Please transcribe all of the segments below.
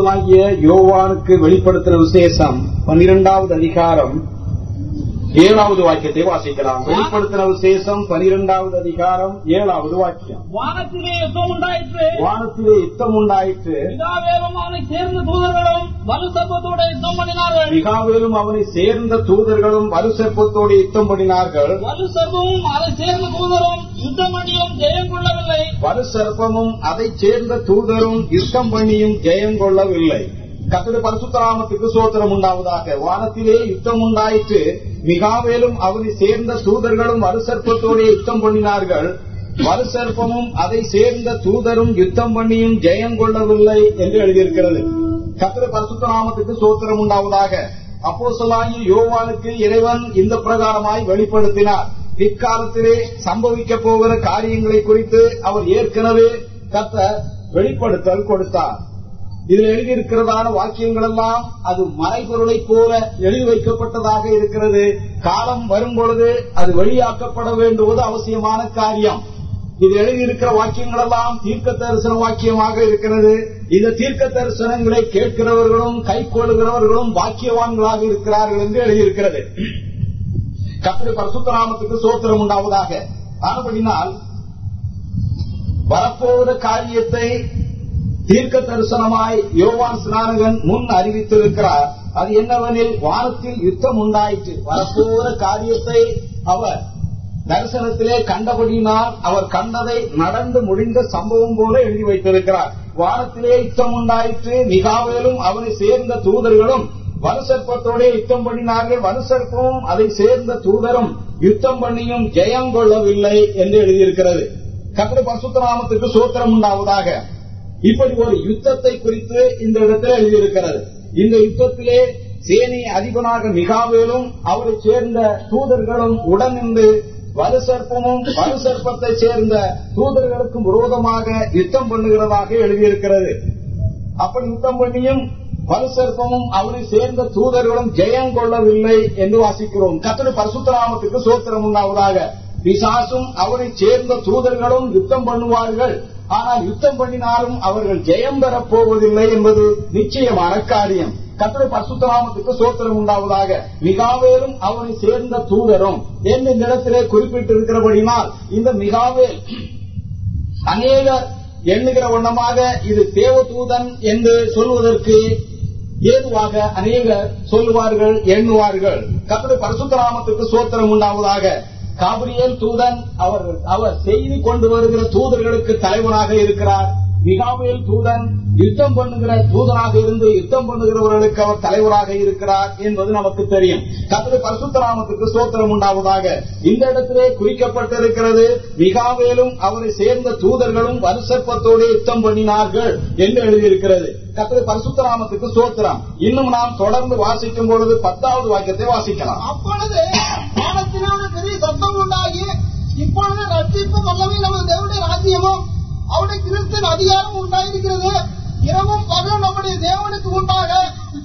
அப்போசலாகிய யோவானுக்கு வெளிப்படுத்துற விசேஷம் பன்னிரெண்டாவது அதிகாரம் ஏழாவது வாக்கியத்தை வாசிக்கலாம். வெளிப்படுத்தின விசேஷம் பனிரெண்டாவது அதிகாரம் ஏழாவது வாக்கியம். வானத்திலே யுத்தம் உண்டாயிற்று. வானத்திலே யுத்தம் உண்டாயிற்று. அவனை சேர்ந்த தூதர்களும் வலுசர்ப்பத்தோட யுத்தம் பண்ணினார்கள். மிகாவேலும் அவனை சேர்ந்த தூதர்களும் வலுசற்பத்தோடு யுத்தம் பண்ணினார்கள். வலுசர்ப்பமும் அதை சேர்ந்த தூதரும் யுத்தம் பண்ணியும் ஜெயம் கொள்ளவில்லை. வலுசற்பமும் அதைச் சேர்ந்த தூதரும் யுத்தம் பண்ணியும் ஜெயம் கொள்ளவில்லை. கத்தது பரிசுத்தராமத்துக்கு சோத்திரம் உண்டாவதாக. வானத்திலே யுத்தம் உண்டாயிற்று. மிகாவேலும் அவனை சேர்ந்த தூதர்களும் வலுசற்பத்தோடு யுத்தம் பண்ணினார்கள். வலுசற்பமும் அதை சேர்ந்த தூதரும் யுத்தம் பண்ணியும் ஜெயம் கொள்ளவில்லை என்று எழுதியிருக்கிறது. கத்திர பரிசுத்தராமத்துக்கு சோத்திரம் உண்டாவதாக. அப்போ யோவானுக்கு இறைவன் இந்த பிரகாரமாய் வெளிப்படுத்தினார். பிற்காலத்திலே சம்பவிக்க போகிற காரியங்களை குறித்து அவர் ஏற்கனவே கத்த வெளிப்படுத்தல் கொடுத்தார். இதில் எழுதியிருக்கிறதான வாக்கியங்கள் எல்லாம் அது மறைபொருளை போல எழுதி வைக்கப்பட்டதாக இருக்கிறது. காலம் வரும் பொழுது அது வெளியாக்கப்பட வேண்டுவது அவசியமான காரியம். இது எழுதியிருக்கிற வாக்கியங்கள் எல்லாம் தீர்க்க தரிசன வாக்கியமாக இருக்கிறது. இந்த தீர்க்க தரிசனங்களை கேட்கிறவர்களும் கை கொள்கிறவர்களும் வாக்கியவான்களாக இருக்கிறார்கள் என்று எழுதியிருக்கிறது. கத்திரி பரசுத்தராமத்துக்கு சோத்திரம் உண்டாவதாக. ஆனபடினால் வரப்போகிற காரியத்தை தீர்க்க தரிசனமாய் யோவான் ஸ்நானகன் முன் அறிவித்திருக்கிறார். அது என்னவெனில் வானத்தில் யுத்தம் உண்டாயிற்று. வரப்போற காரியத்தை அவர் தரிசனத்திலே கண்டபடியினால் அவர் கண்டதை நடந்து முடிந்த சம்பவம் போல எழுதி வைத்திருக்கிறார். வானத்திலே யுத்தம் உண்டாயிற்று. மிகாவேலும் அவனை சேர்ந்த தூதர்களும் வலுசற்பத்தோட யுத்தம் பண்ணினார்கள். வலுசற்பமும் அதை சேர்ந்த தூதரும் யுத்தம் பண்ணியும் ஜெயம் கொள்ளவில்லை என்று எழுதியிருக்கிறது. கத்திர பசுத்தராமத்துக்கு சூத்திரம் உண்டாவதாக. இப்படி ஒரு யுத்தத்தை குறித்து இந்த இடத்தில் எழுதியிருக்கிறது. இந்த யுத்தத்திலே சேனை அதிபனாக மிகாவேலும் அவரை சேர்ந்த தூதர்களும் உடன் நின்று வலுசற்பமும் வலுசற்பத்தை சேர்ந்த தூதர்களுக்கும் விரோதமாக யுத்தம் பண்ணுகிறதாக எழுதியிருக்கிறது. அப்படி யுத்தம் பண்ணியும் வலுசற்பமும் அவரை சேர்ந்த தூதர்களும் ஜெயம் கொள்ளவில்லை என்று வாசிக்கிறோம். கத்தடி பரசுத்தராமத்துக்கு சோத்திரம் உண்டாவதாக. பிசாசும் அவரை சேர்ந்த தூதர்களும் யுத்தம் பண்ணுவார்கள். ஆனால் யுத்தம் பண்ணினாலும் அவர்கள் ஜெயம் பெறப் போவதில்லை என்பது நிச்சயமான காரியம் கத்திர பசுத்தராமத்துக்கு சோத்திரம் உண்டாவதாக. மிகாவேலும் அவனை சேர்ந்த தூதரும் என்ற நிலத்திலே குறிப்பிட்டிருக்கிறபடினால் இந்த மிகாவேல் அநேகர் எண்ணுகிற வண்ணமாக இது தேவதூதன் என்று சொல்வதற்கு ஏதுவாக அநேகர் சொல்லுவார்கள் எண்ணுவார்கள். கத்திர பரசுத்தராமத்துக்கு சோத்திரம் உண்டாவதாக. காபிரியல் தூதன் அவர் அவர் செய்தி கொண்டு வருகிற தூதர்களுக்கு தலைவனாக இருக்கிறார். மிகாவேல் தூதன் யுத்தம் பண்ணுகிற தூதனாக இருந்து யுத்தம் பண்ணுகிறவர்களுக்கு அவர் தலைவராக இருக்கிறார் என்பது நமக்கு தெரியும். கத்திர பரசுத்தராமத்துக்கு சோத்திரம் உண்டாவதாக. இந்த இடத்திலே குறிக்கப்பட்டிருக்கிறது மிகாவேலும் அவரை சேர்ந்த தூதர்களும் வருஷப்பத்தோடு யுத்தம் பண்ணினார்கள் என்று எழுதியிருக்கிறது. கத்திரி பரிசுத்தராமத்துக்கு சோத்திரம் இன்னும் நாம் தொடர்ந்து வாசிக்கும் பொழுது பத்தாவது வாக்கியத்தை வாசிக்கலாம். அப்பொழுது பெரிய சத்தம் உண்டாகி இப்பொழுது ரட்சிப்பு வல்லமை நமது தேவடைய ராஜ்யமும் அவருடைய கிறிஸ்தன் அதிகாரம் உண்டாயிருக்கிறது. இரவும் பகலும் நம்முடைய தேவனுக்கு உண்டாக.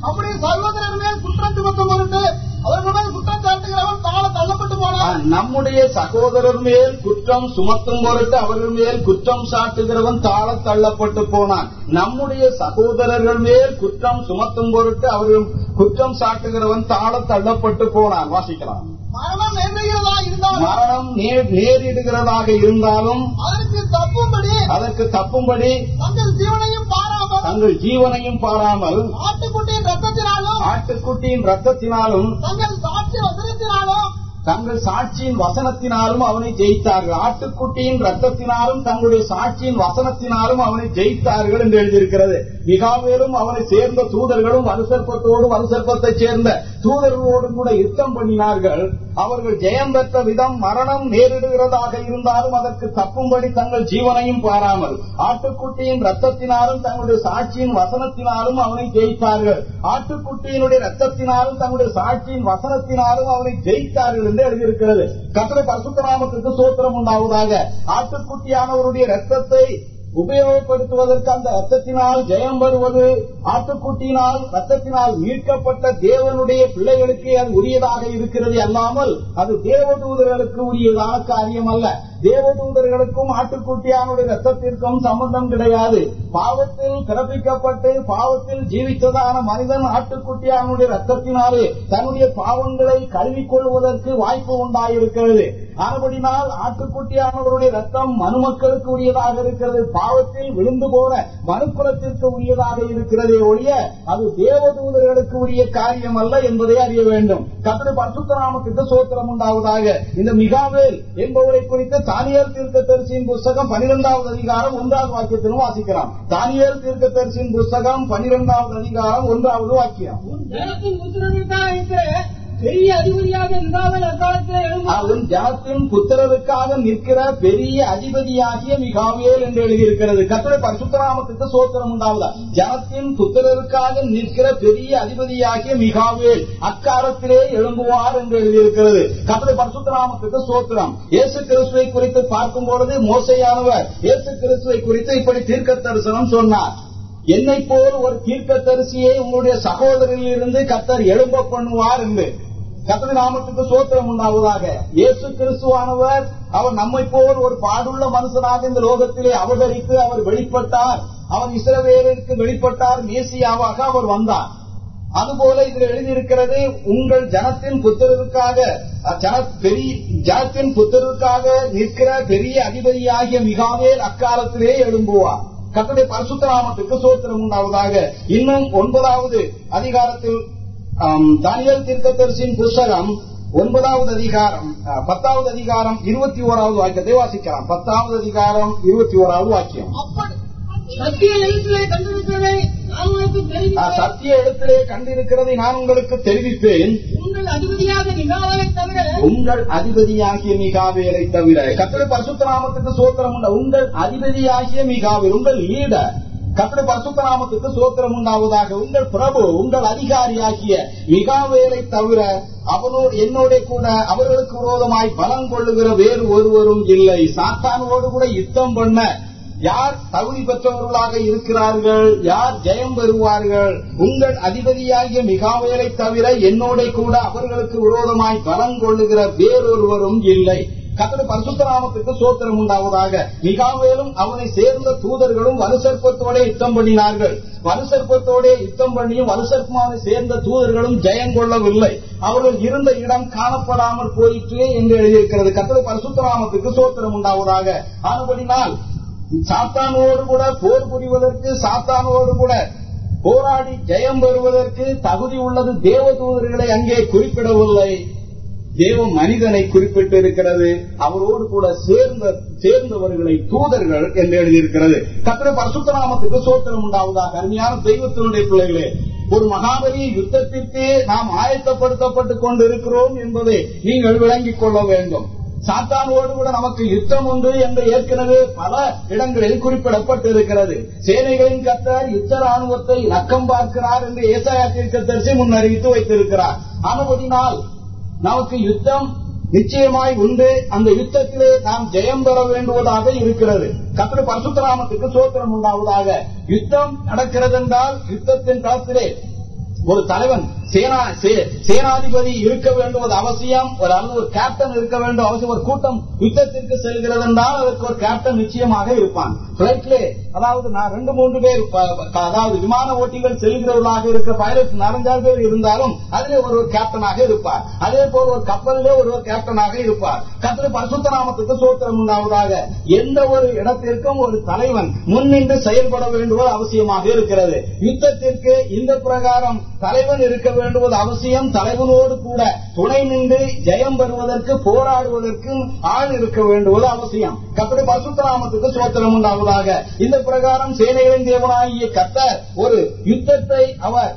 நம்முடைய சகோதரர் மேல் குற்றம் சுமத்தும் பொருட்டு அவர்கள் மேல் குற்றம் சாட்டுகிறவன் தாழ தள்ளப்பட்டு போனான். நம்முடைய சகோதரர் மேல் குற்றம் சுமத்தும் பொருட்டு அவர்கள் மேல் குற்றம் சாட்டுகிறவன் தாழ தள்ளப்பட்டு போனான். நம்முடைய சகோதரர்கள் மேல் குற்றம் சுமத்தும் பொருட்டு அவர்கள் குற்றம் சாட்டுகிறவன் தாழ தள்ளப்பட்டு போனான். வாசிக்கலாம். மரணம் நேர்கிறதா இருந்தாலும் மரணம் நேரிடுகிறதாக இருந்தாலும் அதற்கு தப்பும்படி அதற்கு தப்பும்படி தங்கள் ஜீவனையும் பாராமல் தங்கள் ஜீவனையும் பாராமல் ஆட்டுக்குட்டியின் ரத்தத்தினாலும் ஆட்டுக்குட்டியின் ரத்தத்தினாலும் தங்கள் சாட்சி வசனத்தினாலும் தங்கள் சாட்சியின் வசனத்தினாலும் அவனை ஜெயித்தார்கள். ஆட்டுக்குட்டியின் ரத்தத்தினாலும் தங்களுடைய சாட்சியின் வசனத்தினாலும் அவனை ஜெயித்தார்கள் என்று எழுதியிருக்கிறது. மிகாவேலும் அவனை சேர்ந்த தூதர்களும் வலுசற்பத்தோடு வலுசற்பத்தை சேர்ந்த தூதர்களோடும் கூட யுத்தம் பண்ணினார்கள். அவர்கள் ஜெயம் பெற்ற விதம் மரணம் நேரிடுகிறதாக இருந்தாலும் அதற்கு தப்பும்படி தங்கள் ஜீவனையும் பாராமல் ஆட்டுக்குட்டியின் ரத்தத்தினாலும் தங்களுடைய சாட்சியின் வசனத்தினாலும் அவனை ஜெயித்தார்கள். ஆட்டுக்குட்டியினுடைய ரத்தத்தினாலும் தங்களுடைய சாட்சியின் வசனத்தினாலும் அவனை ஜெயித்தார்கள் என்று எழுதியிருக்கிறது. கத்திர பரசுத்தராமத்துக்கு சோத்திரம் உண்டாவதாக. ஆட்டுக்குட்டியானவருடைய ரத்தத்தை உபயோகப்படுத்துவதற்கு அந்த ரத்தத்தினால் ஜெயம் வருவது ஆட்டுக்குட்டியினால் ரத்தத்தினால் மீட்கப்பட்ட தேவனுடைய பிள்ளைகளுக்கு அது உரியதாக இருக்கிறது அல்லாமல் அது தேவதூதர்களுக்கு உரியதான காரியம் அல்ல தேவதூதர்களுக்கும் ஆட்டுக்குட்டியானுடைய ரத்தத்திற்கும் சம்பந்தம் கிடையாது. பாவத்தில் பிறப்பிக்கப்பட்டு பாவத்தில் ஜீவித்ததான மனிதன் ஆட்டுக்குட்டியானுடைய ரத்தத்தினாலே தன்னுடைய பாவங்களை கழுவிக்கொள்வதற்கு வாய்ப்பு உண்டாயிருக்கிறது. ஆனபடினால் ஆட்டுக்குட்டியானவருடைய ரத்தம் மனுமக்களுக்கு உரியதாக இருக்கிறது. பாவத்தில் விழுந்து போன மனுக்குலத்திற்கு உரியதாக இருக்கிறதே ஒழிய அது தேவதூதர்களுக்கு உரிய காரியம் அல்ல என்பதை அறிய வேண்டும். கத்திரி பரசுத்தராமத்திற்கு சோத்திரம் உண்டாவதாக. இந்த மிகாவேல் என்பவரை குறித்து தானியர் தீர்க்க தரிசியின் புஸ்தகம் பனிரெண்டாவது அதிகாரம் ஒன்றாவது வாக்கியத்திலும் வாசிக்கிறான் தானியர் தீர்க்க தரிசியின் புஸ்தகம் பனிரெண்டாவது அதிகாரம் ஒன்றாவது வாக்கியம். பெரிய அதிபதியாக இருந்தாமல் அக்காலத்தில் எழுந்தாலும் ஜனத்தின் புத்திரருக்காக நிற்கிற பெரிய அதிபதியாகிய மிகாவேல் என்று எழுதியிருக்கிறது. கத்திர பரசுத்தராமத்துக்கு சோத்திரம் உண்டாவதா? ஜனத்தின் புத்திரருக்காக நிற்கிற பெரிய அதிபதியாகிய மிகாவேல் அக்காலத்திலே எழும்புவார் என்று எழுதியிருக்கிறது. கத்திர பரசுத்தராமத்துக்கு சோத்திரம். இயேசு கிறிஸ்துவை குறித்து பார்க்கும் பொழுது மோசையானவர் இயேசு கிறிஸ்துவை குறித்து இப்படி தீர்க்க தரிசனம் சொன்னார். என்னை போல் ஒரு தீர்க்க தரிசியை உங்களுடைய சகோதரிலிருந்து கத்தர் எழும்ப பண்ணுவார் என்று. கத்தரி நாமத்துக்கு சோத்திரம் உண்டாவதாக. இயேசு கிறிஸ்துவானவர் அவர் நம்மை போல் ஒரு பாடுள்ள மனுஷனாக இந்த லோகத்திலே அவதரித்து அவர் வெளிப்பட்டார். அவர் இஸ்ரவேலருக்கு வெளிப்பட்டார் மேசியாவாக அவர் வந்தார். அதுபோல இதில் எழுதியிருக்கிறது உங்கள் ஜனத்தின் புத்திரருக்காக பெரிய ஜனத்தின் புத்திரருக்காக நிற்கிற பெரிய அதிபதியாகிய மிகாவேல் அக்காலத்திலே எழும்புவார். கத்தனை பரிசுத்த நாமத்துக்கு சோத்திரம் உண்டாவதாக. இன்னும் ஒன்பதாவது அதிகாரத்தில் தானியேல் தீர்க்கதரிசியின் புஸ்தகம் ஒன்பதாவது அதிகாரம் பத்தாவது அதிகாரம் இருபத்தி ஓராவது வாக்கியத்தை வாசிக்கலாம். பத்தாவது அதிகாரம் இருபத்தி ஓராவது வாக்கியம் சத்திய எழுத்திலே கண்டிருக்கிறதை நான் உங்களுக்கு தெரிவிப்பேன். உங்கள் அதிபதியாகிய மிகாவேலை தவிர கத்திர பரிசுத்த நாமத்துக்கு சோத்திரம் உண்ட. உங்கள் அதிபதியாகிய மிகாவேல் உங்கள் லீடர். கத்திர பரிசுத்த நாமத்துக்கு சோத்திரம் உண்டாவதாக. உங்கள் பிரபு உங்கள் அதிகாரியாகிய மிகாவேலை தவிர அவனோடு என்னோட கூட அவர்களுக்கு விரோதமாய் பலம் கொள்ளுகிற வேறு ஒருவரும் இல்லை. சாத்தானோடு கூட யுத்தம் பண்ண யார் தகுதி பெற்றவர்களாக இருக்கிறார்கள்? யார் ஜெயம் பெறுவார்கள்? உங்கள் அதிபதியாகிய மிகாவேலை தவிர என்னோட கூட அவர்களுக்கு விரோதமாய் பலம் கொள்ளுகிற வேறொருவரும் இல்லை. கத்தட பரிசுத்தராமத்துக்கு சோத்திரம் உண்டாவதாக. மிகாவேலும் அவனை சேர்ந்த தூதர்களும் வலுசற்பத்தோட யுத்தம் பண்ணினார்கள். வலுசற்பத்தோட யுத்தம் பண்ணியும் வலுசற்பமாவை சேர்ந்த தூதர்களும் ஜெயம் கொள்ளவில்லை. அவர்கள் இருந்த இடம் காணப்படாமல் போயிற்று என்று எழுதியிருக்கிறது. கத்தடு பரிசுத்தராமத்துக்கு சோத்திரம் உண்டாவதாக. ஆனபடினால் சாத்தானோடு கூட போர் புரிவதற்கு சாத்தானோடு கூட போராடி ஜெயம் பெறுவதற்கு தகுதி உள்ளது. தேவதூதர்களை அங்கே குறிப்பிடவில்லை. தேவ மனிதனை குறிப்பிட்டு இருக்கிறது அவரோடு கூட சேர்ந்த சேர்ந்தவர்களை தூதர்கள் என்று எழுதியிருக்கிறது. கத்திர பரசுத்தராமத்துக்கு சோத்திரம் உண்டாவதாக. அருமையான தெய்வத்தினுடைய பிள்ளைகளே ஒரு மகாபலி யுத்தத்திற்கு நாம் ஆயத்தப்படுத்தப்பட்டுக் கொண்டிருக்கிறோம் என்பதை நீங்கள் விளங்கிக் கொள்ள வேண்டும். சாத்தானோடு கூட நமக்கு யுத்தம் உண்டு என்று ஏற்கனவே பல இடங்களில் குறிப்பிடப்பட்டு இருக்கிறது சேனைகளின் கத்தர் யுத்த ராணுவத்தை இலக்கம் பார்க்கிறார் என்று ஏசாயா தீர்க்கதரிசி முன்னறிவித்து வைத்திருக்கிறார். அனுமதினால் நமக்கு யுத்தம் நிச்சயமாய் உண்டு. அந்த யுத்தத்திலே நாம் ஜெயம் பெற வேண்டுவதாக இருக்கிறது. கத்திர பரசுத்தராமத்துக்கு சோத்திரம் உண்டாவதாக. யுத்தம் நடக்கிறது என்றால் யுத்தத்தின் களத்திலே ஒரு தலைவன் சேனா சேனாதிபதி இருக்க வேண்டுவது அவசியம். ஒரு அல்லது ஒரு கேப்டன் இருக்க வேண்டும். அவசியம் ஒரு கூட்டம் யுத்தத்திற்கு செல்கிறது என்றால் அதற்கு ஒரு கேப்டன் நிச்சயமாக இருப்பான். பிளைட்லே அதாவது நான் ரெண்டு மூன்று பேர் அதாவது விமான ஓட்டிகள் செல்கிறவர்களாக இருக்கிற பைலட் நாலஞ்சாறு பேர் இருந்தாலும் அதிலே ஒருவர் கேப்டனாக இருப்பார். அதே போல் ஒரு கப்பலிலே ஒருவர் கேப்டனாக இருப்பார். கத்திர பரிசுத்த நாமத்துக்கு சோத்திரம் உண்டாவதாக எந்த ஒரு இடத்திற்கும் ஒரு தலைவன் முன்னின்று செயல்பட வேண்டுவது அவசியமாக இருக்கிறது. யுத்தத்திற்கு இந்த பிரகாரம் தலைவன் இருக்க வேண்டுவது அவசியம். தலைவனோடு கூட துணை நின்று ஜெயம் பெறுவதற்கு போராடுவதற்கு ஆள் இருக்க வேண்டுவது அவசியம். அப்படி பசுத்தராமத்துக்கு சோத்திரம் உண்டாவதாக. இந்த பிரகாரம் சேனைகளின் தேவனாகிய கத்தர் ஒரு யுத்தத்தை அவர்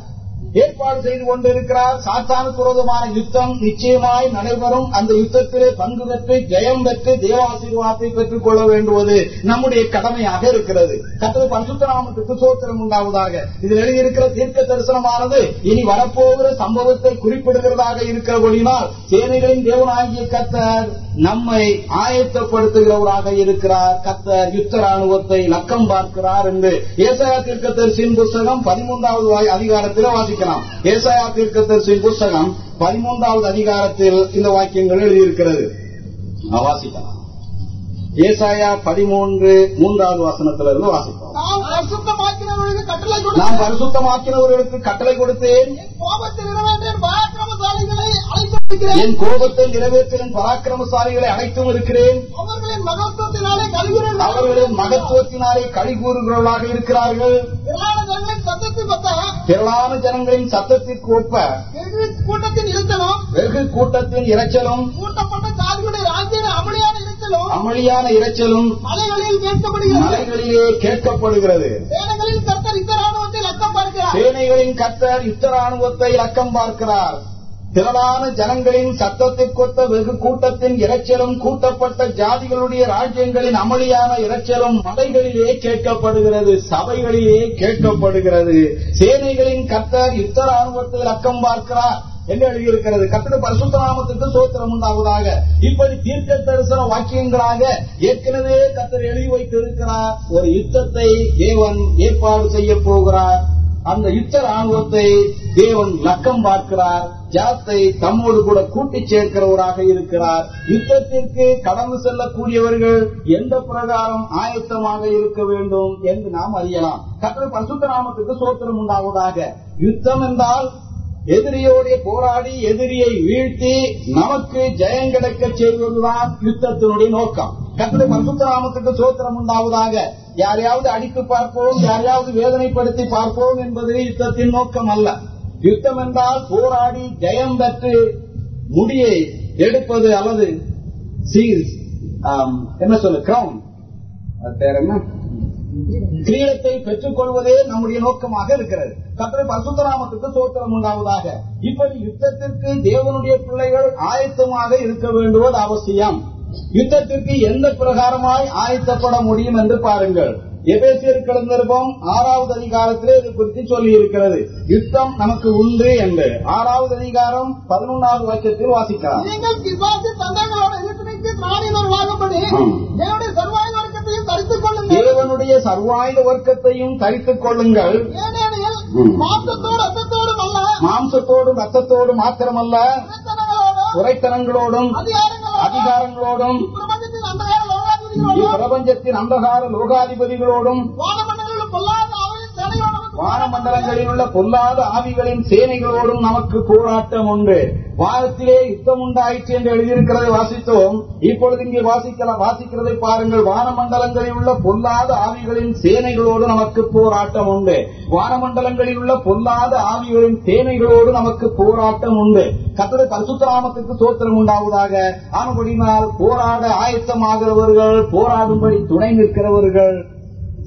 ஏற்பாடு செய்து கொண்டிருக்கிறார். சாத்தானுக்கு விரோதமான யுத்தம் நிச்சயமாய் நடைபெறும். அந்த யுத்தத்திலே பங்கு பெற்று ஜெயம் பெற்று தேவாசீர்வாதத்தை பெற்றுக் கொள்ள வேண்டுவது நம்முடைய கடமையாக இருக்கிறது. கத்தது பரிசுத்தராமத்துக்கு சோத்திரம் உண்டாவதாக. இதில் எழுதியிருக்கிற தீர்க்க தரிசனமானது இனி வரப்போகிற சம்பவத்தை குறிப்பிடுகிறதாக இருக்கிறபடினால் சேனைகளின் தேவனாகிய கத்தர் நம்மை ஆயத்தப்படுத்துகிறவராக இருக்கிறார். கத்தர் யுத்த ராணுவத்தை லக்கம் பார்க்கிறார் என்று ஏசாயா தீர்க்கதரிசியின் புஸ்தகம் பதிமூன்றாவது அதிகாரத்தில் வாசிக்கலாம். ஏசாயா தீர்க்கதரிசியின் புஸ்தகம் பதிமூன்றாவது அதிகாரத்தில் இந்த வாக்கியங்கள் எழுதியிருக்கிறது. வாசிக்கலாம். ஏசாயா பதிமூன்று மூன்றாவது வாசிப்போம். பரிசுத்தமாக்கிறவர்களுக்கு கட்டளை கொடுத்து நான் பரிசுத்தமாக்கினவர்களுக்கு கட்டளை கொடுத்தேன் என் கோபத்தை நிறைவேற்றின் பராக்கிரமசாலிகளை அழைத்தும் இருக்கிறேன். அவர்களின் மகத்துவத்தினாலே கழிவுகள் அவர்களின் மகத்துவத்தினாலே களி கூறுகிறவர்களாக இருக்கிறார்கள். திரளான ஜனங்களின் சத்தத்திற்கு ஒப்ப. கூட்டத்தின் இழுத்தலும் வெகு கூட்டத்தின் இரைச்சலும் கூட்டப்பட்ட ஜாதிகளுடைய ராஜ்ய அமளியான இழுத்தலும் அமளியான இரைச்சலும் மலைகளில் கேட்கப்படுகிறது. மலைகளிலே கேட்கப்படுகிறது. சேனைகளில் கர்த்தர் இந்த ராணுவத்தை லக்கம் பார்க்கிறார். சேனைகளின் கர்த்தர் யுத்த ராணுவத்தை லக்கம் பார்க்கிறார். திரளான ஜனங்களின் சத்தத்திற்கொத்த வெகு கூட்டத்தின் இரைச்சலும் கூட்டப்பட்ட ஜாதிகளுடைய ராஜ்யங்களின் அமளியான இரைச்சலும் மலைகளிலே கேட்கப்படுகிறது சபைகளிலே கேட்கப்படுகிறது. சேனைகளின் கர்த்தர் யுத்த ராணுவத்தை லக்கம் பார்க்கிறார். என்ன எழுதியிருக்கிறது. கத்திர பரிசுத்தராமத்துக்கு சோத்திரம் உண்டாவதாக. இப்படி தீர்க்க தரிசன வாக்கியங்களாக ஏற்கனவே கத்தர் எழுதி வைத்திருக்கிறார். ஒரு யுத்தத்தை தேவன் ஏற்பாடு செய்ய போகிறார். அந்த யுத்த ராணுவத்தை தேவன் லக்கம் பார்க்கிறார். ஜாத்தை தம்மோடு கூட கூட்டி சேர்க்கிறவராக இருக்கிறார். யுத்தத்திற்கு கடந்து செல்லக்கூடியவர்கள் எந்த பிரகாரம் ஆயத்தமாக இருக்க வேண்டும் என்று நாம் அறியலாம். கத்திர பரிசுத்த நாமத்துக்கு சோத்திரம் உண்டாவதாக. யுத்தம் என்றால் எதிரியோட போராடி எதிரியை வீழ்த்தி நமக்கு ஜெயம் கிடைக்க செய்வதுதான் யுத்தத்தினுடைய நோக்கம். கத்திர சோத்திரம் உண்டாவதாக. யாரையாவது அடித்து பார்ப்போம் யாரையாவது வேதனைப்படுத்தி பார்ப்போம் என்பது யுத்தத்தின் நோக்கம் அல்ல. யுத்தம் என்றால் போராடி ஜெயம் பெற்று முடியை எடுப்பது அல்லது சீல்ஸ் என்ன சொல்லு கிரவுன் பேர் என்ன? கிரீடத்தை பெற்றுக் கொள்வதே நம்முடைய நோக்கமாக இருக்கிறது. கத்திர பசுத்தராமத்துக்கு சோத்திரம் உண்டாவதாக. இப்படி யுத்தத்திற்கு தேவனுடைய பிள்ளைகள் ஆயத்தமாக இருக்க வேண்டுவது அவசியம். யுத்தத்திற்கு எந்த பிரகாரமாய் ஆயத்தப்பட முடியும் என்று பாருங்கள். எபேசியர் கிடந்திருப்போம் ஆறாவது அதிகாரத்திலே இது குறித்து சொல்லி இருக்கிறது யுத்தம் நமக்கு உண்டு என்று. ஆறாவது அதிகாரம் பதினொன்றாவது வாக்கியத்தில் வாசிக்கலாம். நீங்கள் தரித்துக் கொள்ளுங்கள். தேவனுடைய சர்வாயுத வர்க்கத்தையும் தரித்துக் கொள்ளுங்கள். ஏனெனில் ம். மாம்சத்தோடு ரத்தத்தோடும் அல்ல. மாம்சத்தோடும் ரத்தத்தோடும் மாத்திரமல்ல. துறைத்தனங்களோடும் அதிகாரங்களோடும் பிரபஞ்சத்தின் அந்தகார லோகாதிபதிகளோடும் வானமண்டலங்களில் உள்ள பொல்லாத ஆவிகளின் சேனைகளோடும் நமக்கு போராட்டம் உண்டு. வானத்திலே யுத்தம் உண்டாயிற்று என்று எழுதியிருக்கிறதை வாசித்தோம். இப்பொழுது இங்கே வாசிக்கலாம் வாசிக்கிறதை பாருங்கள். வானமண்டலங்களில் உள்ள பொல்லாத ஆவிகளின் சேனைகளோடு நமக்கு போராட்டம் உண்டு. வானமண்டலங்களில் உள்ள பொல்லாத ஆவிகளின் சேனைகளோடு நமக்கு போராட்டம் உண்டு. கத்தது பரிசுத்தராமத்துக்கு சோத்திரம் உண்டாவதாக. ஆனபடினால் போராட ஆயத்தமாகிறவர்கள் போராடும்படி துணை நிற்கிறவர்கள்.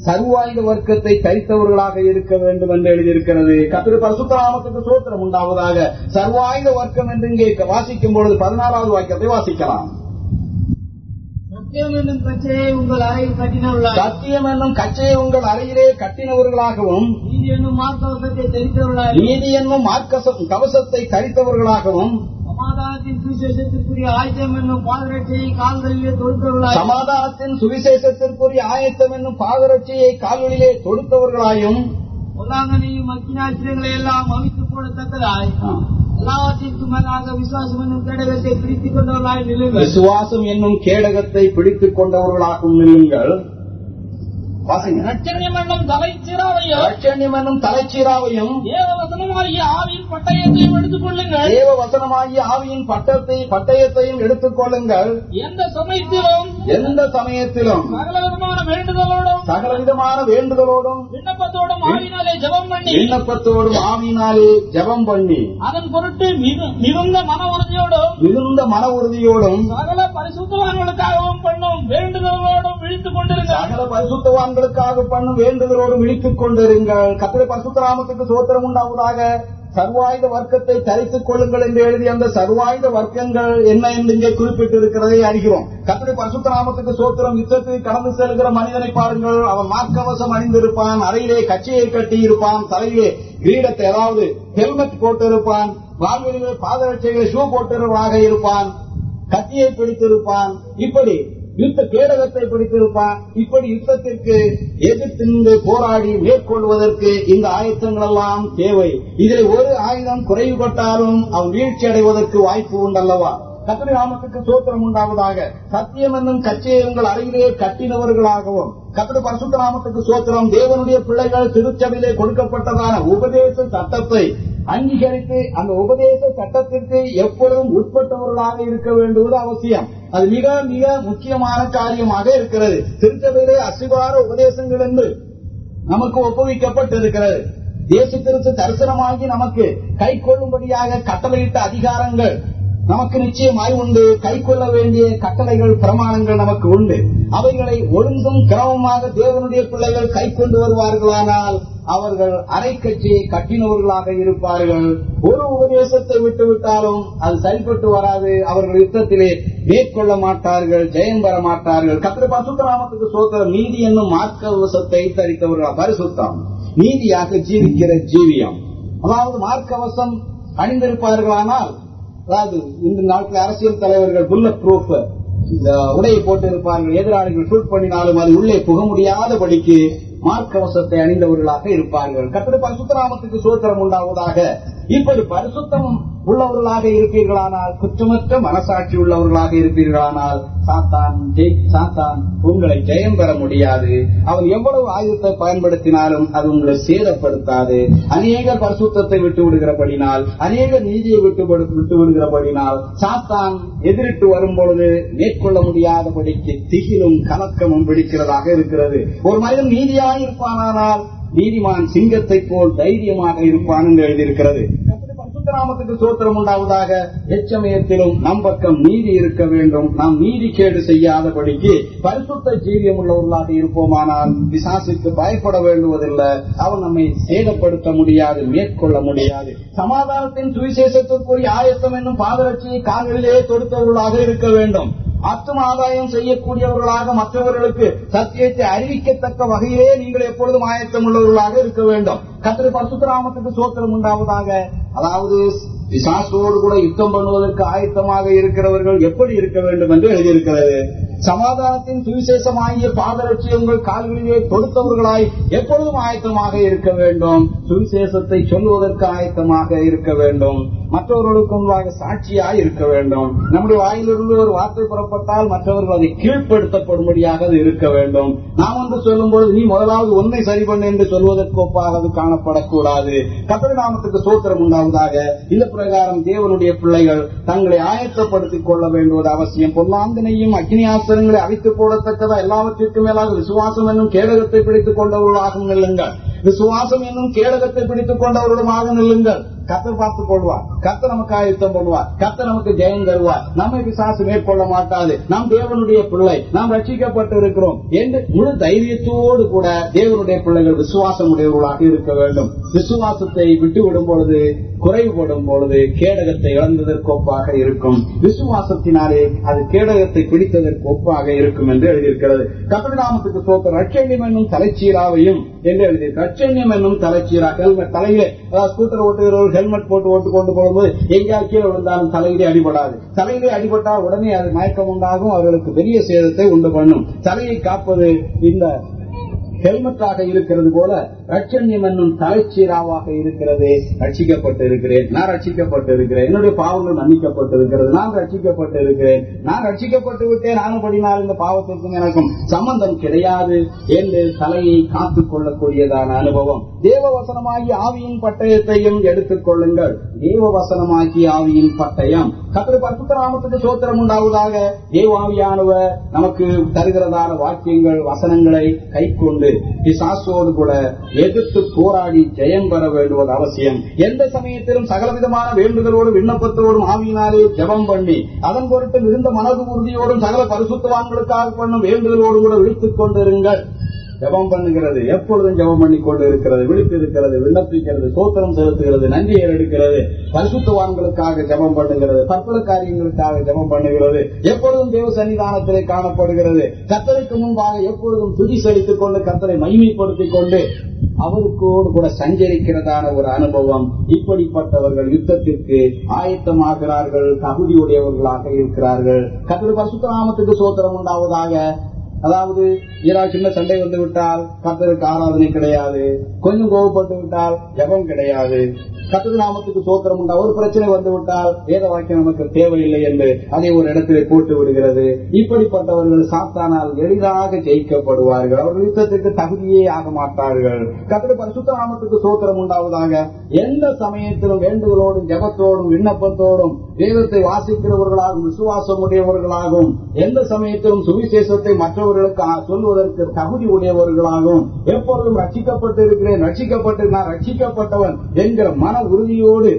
சர்வாயுத வர்க்கத்தை தரித்தவர்களாக இருக்க வேண்டும் என்று எழுதியிருக்கிறது. கத்திர பரசுத்தராமத்துக்கு சோத்திரம் உண்டாவதாக சர்வாயுத வர்க்கம் என்று இங்கே வாசிக்கும் பொழுது பதினாறாவது வாக்கியத்தை வாசிக்கலாம். சத்தியம் என்னும் கச்சையை உங்கள் அறையில் கட்டினவர்களாய். சத்தியம் என்னும் கச்சையை உங்கள் அறையிலே கட்டினவர்களாகவும் நீதி என்னும் மார்க்கவசத்தை தெரிந்தவர்களாய் நீதி என்னும் மார்க்கச- கவசத்தை தரித்தவர்களாகவும் சமாதானத்தின் சுவிசேஷத்திற்குரிய ஆயுதம் என்னும் பாதரட்சையை கால்களிலே தொடுத்தவர்களாய் சமாதானத்தின் சுவிசேஷத்திற்குரிய ஆயத்தம் என்னும் பாதரட்சியை கால்களிலே தொடுத்தவர்களாயும் பொல்லாங்கனையும் அக்கினாசிரியங்களை எல்லாம் அவித்து போடத்தக்கதாய் எல்லாவற்றிற்கும் மேலாக விசுவாசம் என்னும் கேடகத்தை பிடித்துக் கொண்டவர்களாய் நில்லுங்கள். விசுவாசம் என்னும் கேடகத்தை பிடித்துக் கொண்டவர்களாகவும் நில்லுங்கள். வாசிங்க. ரட்சணியம் என்னும் தலைச்சிறாவையும் ரட்சண்யம் என்னும் தலைச்சீராவையும் தேவ வசனமாகிய ஆவியின் பட்டயத்தையும் எடுத்துக் கொள்ளுங்கள். தேவ வசனமாகிய ஆவியின் பட்டத்தை பட்டயத்தையும் எடுத்துக் கொள்ளுங்கள். எந்த சமயத்திலும் எந்த சமயத்திலும் சகலவிதமான வேண்டுதலோடும் சகலவிதமான வேண்டுதலோடும் விண்ணப்பத்தோடும் ஆவினாலே ஜெபம் பண்ணி விண்ணப்பத்தோடும் ஆவியினாலே ஜெபம் பண்ணி அதன் பொருட்டு மிகு- மிகுந்த மன உறுதியோடும் மிகுந்த மன உறுதியோடும் சகல பரிசுத்தவான்களுக்காகவும் பண்ணும் வேண்டுதலோடும் விழித்துக் கொண்டிருங்கள். சகல பரிசுத்தவான்களுக்காக பண்ணும் வேண்டுதலோடு விழித்துக் கொண்டிருங்கள். கத்திரை பரசுத்தராமத்துக்கு சோத்திரம் உண்டாவதாக. சர்வாயுத வர்க்கத்தை தரித்துக் கொள்ளுங்கள் என்று எழுதி அந்த சர்வாயுத வர்க்கங்கள் என்ன என்று இங்கே குறிப்பிட்டிருக்கிறதை அறிகிறோம். கத்திரி பரசுத்தராமத்துக்கு சோத்திரம் யுத்தத்தில் கடந்து செல்கிற மனிதனை பாருங்கள். அவன் மார்க்கவசம் அணிந்திருப்பான். அறையிலே கட்சியை கட்டி இருப்பான் தலையிலே கிரீடத்தை அதாவது ஹெல்மெட் போட்டிருப்பான். வாழ்விலே பாதரட்சைகளை ஷூ போட்டவராக இருப்பான். கத்தியை பிடித்திருப்பான். இப்படி யுத்த கேடகத்தை பிடித்திருப்பான் இப்படி யுத்தத்திற்கு எதிர்த்து போராடி மேற்கொள்வதற்கு இந்த ஆயுதங்கள் எல்லாம் தேவை. இதில் ஒரு ஆயுதம் குறைவுபட்டாலும் அவன் வீழ்ச்சி அடைவதற்கு வாய்ப்பு உண்டல்லவா? கத்திரி ராமத்துக்கு சோத்திரம் உண்டாவதாக. சத்தியம் என்னும் கச்சையை உங்கள் அருகிலே கட்டினவர்களாகவும் கத்திரி பரிசுத்த சோத்திரம் தேவனுடைய பிள்ளைகள் திருச்சபையிலே கொடுக்கப்பட்டதான உபதேச சட்டத்தை அங்கீகரித்து அந்த உபதேச சட்டத்திற்கு எப்பொழுதும் உட்பட்டவர்களாக இருக்க வேண்டுவது அவசியம். அது மிக மிக முக்கியமான காரியமாக இருக்கிறது. திருச்சபையிலே அசிவார உபதேசங்கள் என்று நமக்கு ஒப்புவிக்கப்பட்டிருக்கிறது. தேசத்திற்கு தரிசனமாகி நமக்கு கை கொள்ளும்படியாக கட்டளையிட்ட அதிகாரங்கள் நமக்கு நிச்சயமாய் உண்டு. கை கொள்ள வேண்டிய கட்டளைகள் பிரமாணங்கள் நமக்கு உண்டு. அவைகளை ஒழுங்கும் கிரமமாக தேவனுடைய பிள்ளைகள் கை கொண்டு வருவார்களானால் அவர்கள் அரைக்கட்சியை கட்டினவர்களாக இருப்பார்கள். ஒரு உபதேசத்தை விட்டுவிட்டாலும் அது செயல்பட்டு வராது. அவர்கள் யுத்தத்திலே மேற்கொள்ள மாட்டார்கள் ஜெயம் பெற மாட்டார்கள். கத்திர பசுத்தராமத்துக்கு சோத்திர நீதி என்னும் மார்க்கவசத்தை தரித்தவர்கள் பரிசுத்தம். நீதியாக ஜீவிக்கிற ஜீவியம். அதாவது மார்க்கவசம் அணிந்திருப்பார்களானால் அதாவது இந்த நாட்கள் அரசியல் தலைவர்கள் புல்லட் ப்ரூஃப் இந்த உடையை போட்டு இருப்பார்கள் எதிராளிகள் ஷூட் பண்ணினாலும் அது உள்ளே புக முடியாதபடிக்கு மார்க்கவசத்தை அணிந்தவர்களாக இருப்பார்கள். கத்திர பரிசுத்தராமத்துக்கு சோத்திரம் உண்டாவதாக இப்படி பரிசுத்தம் உள்ளவர்களாக இருப்பீர்களானால் குற்றமற்ற மனசாட்சி உள்ளவர்களாக இருப்பீர்களானால் சாத்தான் சாத்தான் உங்களை ஜெயம் பெற முடியாது. அவன் எவ்வளவு ஆயுதத்தை பயன்படுத்தினாலும் அது உங்களை சேதப்படுத்தாது. அநேக பரிசுத்தத்தை விட்டு விடுகிறபடினால் அநேக நீதியை விட்டு விட்டு விடுகிறபடினால் சாத்தான் எதிரிட்டு வரும் பொழுது மேற்கொள்ள முடியாதபடிக்கு திகிலும் கலக்கமும் பிடிக்கிறதாக இருக்கிறது. ஒரு மனிதன் நீதியாக இருப்பானானால் நீதிமான் சிங்கத்தை போல் தைரியமாக இருப்பான் என்று எழுதியிருக்கிறது. நாமத்துக்கு சோத்திரம் உண்டாவதாக எச்சமயத்திலும் நம் பக்கம் நீதி இருக்க வேண்டும். நாம் நீதி கேடு செய்யாதபடிக்கு பரிசுத்த ஜீவியம் உள்ளவர்களாக இருப்போமானால் பிசாசுக்கு பயப்பட வேண்டுவதில்லை. அவன் நம்மை சேதப்படுத்த முடியாது மேற்கொள்ள முடியாது. சமாதானத்தின் சுவிசேஷத்திற்குரிய ஆயத்தம் என்னும் பாதரட்சியை கால்களிலே தொடுத்தவர்களாக இருக்க வேண்டும். ஆத்தும ஆதாயம் செய்யக்கூடியவர்களாக மற்றவர்களுக்கு சத்தியத்தை அறிவிக்கத்தக்க வகையிலே நீங்கள் எப்பொழுதும் ஆயத்தம் உள்ளவர்களாக இருக்க வேண்டும். கத்திர பரசுத்தராமத்துக்கு சோத்திரம் உண்டாவதாக. அதாவது பிசாசோடு கூட யுத்தம் பண்ணுவதற்கு ஆயத்தமாக இருக்கிறவர்கள் எப்படி இருக்க வேண்டும் என்று எழுதியிருக்கிறது. சமாதானத்தின் சுவிசேஷமாகிய பாதரட்சியங்கள் கால்களிலே தொடுத்தவர்களாய் எப்பொழுதும் ஆயத்தமாக இருக்க வேண்டும். சுவிசேஷத்தை சொல்வதற்கு ஆயத்தமாக இருக்க வேண்டும். மற்றவர்களுக்கு முன்பாக சாட்சியாய் இருக்க வேண்டும். நம்முடைய வாயிலிருந்து ஒரு வார்த்தை புறப்பட்டால் மற்றவர்கள் அதை கீழ்ப்படுத்தப்படும்படியாக அது இருக்க வேண்டும். நாம் ஒன்று சொல்லும் பொழுது நீ முதலாவது ஒன்றை சரி பண்ணு என்று சொல்வதற்கு ஒப்பாக அது காணப்படக்கூடாது. கத்தரி நாமத்துக்கு உண்டாவதாக. இந்த பிரகாரம் தேவனுடைய பிள்ளைகள் தங்களை ஆயத்தப்படுத்திக் கொள்ள வேண்டுவது அவசியம். பொன்னாந்தினையும் அக்னி ஆசிரங்களை அழித்து போடத்தக்கதா எல்லாவற்றிற்கும் மேலாக விசுவாசம் என்னும் கேடகத்தை பிடித்துக் கொண்டவர்களாக நில்லுங்கள். விசுவாசம் என்னும் கேடகத்தை பிடித்துக் கொண்டவர்களுமாக நில்லுங்கள். கத்தர் பார்த்துக் கொள்வார். கத்த நமக்கு ஆயுத்தம் பண்ணுவார். கத்த நமக்கு ஜெயம் தருவார். நம்மை விசாசு மேற்கொள்ள மாட்டாது. நாம் தேவனுடைய பிள்ளை. நாம் ரட்சிக்கப்பட்டு இருக்கிறோம் என்று முழு தைரியத்தோடு கூட தேவனுடைய பிள்ளைகள் விசுவாசம் உடையவர்களாக இருக்க வேண்டும். விசுவாசத்தை விட்டுவிடும் பொழுது குறைவுபடும் பொழுது கேடகத்தை இழந்ததற்கு ஒப்பாக இருக்கும். விசுவாசத்தினாலே அது கேடகத்தை பிடித்ததற்கு ஒப்பாக இருக்கும் என்று எழுதியிருக்கிறது. கத்திரநாமத்துக்கு சோத்த ரட்சண்யம் என்னும் தலைச்சீராவையும் என்று எழுதியிருக்கிறார். ரட்சண்யம் என்னும் தலைச்சீரா ஹெல்மெட் தலையிலே அதாவது ஸ்கூட்டர் ஓட்டுகிறவர்கள் ஹெல்மெட் போட்டு ஓட்டு கொண்டு போகும்போது எங்கேயாவது கீழே விழுந்தாலும் தலையிலே அடிபடாது. தலையிலே அடிபட்டால் உடனே அது மயக்கம் உண்டாகும் அவர்களுக்கு பெரிய சேதத்தை உண்டு பண்ணும். தலையை காப்பது இந்த ஹெல்மெட்டாக இருக்கிறது போல ரட்சண்யம் என்னும் தலைச்சீராவாக இருக்கிறது ரட்சிக்கப்பட்டு இருக்கிறேன் நான் ரட்சிக்கப்பட்டு இருக்கிறேன் என்னுடைய பாவங்கள் மன்னிக்கப்பட்டு இருக்கிறது நான் ரட்சிக்கப்பட்டு இருக்கிறேன் நான் ரட்சிக்கப்பட்டு விட்டேன். நானும் படினால் இந்த பாவத்திற்கும் எனக்கும் சம்பந்தம் கிடையாது. என்று தலையை காத்துக் கொள்ளக்கூடியதான அனுபவம். தேவ வசனமாகி ஆவியின் பட்டயத்தையும் எடுத்துக் கொள்ளுங்கள். தேவ வசனமாகி ஆவியின் பட்டயம். கத்திர பரிசுத்தராமத்துக்கு சோத்திரம் உண்டாவதாக தேவாவியானவர் நமக்கு தருகிறதான வாக்கியங்கள் வசனங்களை கை கொண்டு பிசாசோடு கூட எதிர்த்து போராடி ஜெயம் பெற வேண்டுவது அவசியம். எந்த சமயத்திலும் சகலவிதமான வேண்டுதலோடும் விண்ணப்பத்தோடும் ஆவியினாலே ஜெபம் பண்ணி அதன் பொருட்டு மிகுந்த மனது உறுதியோடும் சகல பரிசுத்தவான்களுக்காக பண்ணும் வேண்டுதலோடு கூட விழித்துக் கொண்டிருங்கள். ஜெபம் பண்ணுகிறது எப்பொழுதும் ஜெபம் பண்ணி கொண்டு இருக்கிறது விழித்து இருக்கிறது விண்ணப்பிக்கிறது சோத்திரம் செலுத்துகிறது நன்றி எடுக்கிறது பரிசுத்துவான்களுக்காக ஜெபம் பண்ணுகிறது பற்பல காரியங்களுக்காக ஜெபம் பண்ணுகிறது எப்பொழுதும் தேவ சன்னிதானத்திலே காணப்படுகிறது கத்தருக்கு முன்பாக எப்பொழுதும் துதி செலுத்திக் கொண்டு கத்தரை மகிமைப்படுத்திக் கொண்டு அவருக்கோடு கூட சஞ்சரிக்கிறதான ஒரு அனுபவம். இப்படிப்பட்டவர்கள் யுத்தத்திற்கு ஆயத்தமாகிறார்கள் தகுதியுடையவர்களாக இருக்கிறார்கள். கத்திர பரிசுத்த நாமத்துக்கு சோத்திரம் உண்டாவதாக அதாவது ஏதாவது சின்ன சண்டை வந்து விட்டால் கத்தருக்கு ஆராதனை கிடையாது. கொஞ்சம் கோபப்பட்டு விட்டால் ஜபம் கிடையாது. கத்தது நாமத்துக்கு சோத்திரம் உண்டா? ஒரு பிரச்சனை வந்து விட்டால் வேத வாக்கியம் நமக்கு தேவையில்லை என்று அதை ஒரு இடத்திலே போட்டு விடுகிறது. இப்படிப்பட்டவர்கள் சாத்தானால் எளிதாக ஜெயிக்கப்படுவார்கள். அவர்கள் யுத்தத்திற்கு தகுதியே ஆக மாட்டார்கள். கத்தர் பரிசுத்த நாமத்துக்கு சோத்திரம் உண்டாவதாக எந்த சமயத்திலும் வேண்டுகளோடும் ஜபத்தோடும் விண்ணப்பத்தோடும் வேதத்தை வாசிக்கிறவர்களாகவும் விசுவாசம் உடையவர்களாகவும் எந்த சமயத்திலும் சுவிசேஷத்தை மற்றவர்கள் அவர்களுக்கு சொல்வதற்கு தகுதி உடையவர்களாகவும் எப்பொழுதும் ரட்சிக்கப்பட்டு இருக்கிறேன் ரட்சிக்கப்பட்டு நான் ரட்சிக்கப்பட்டவன் என்கிற மன உறுதியோடு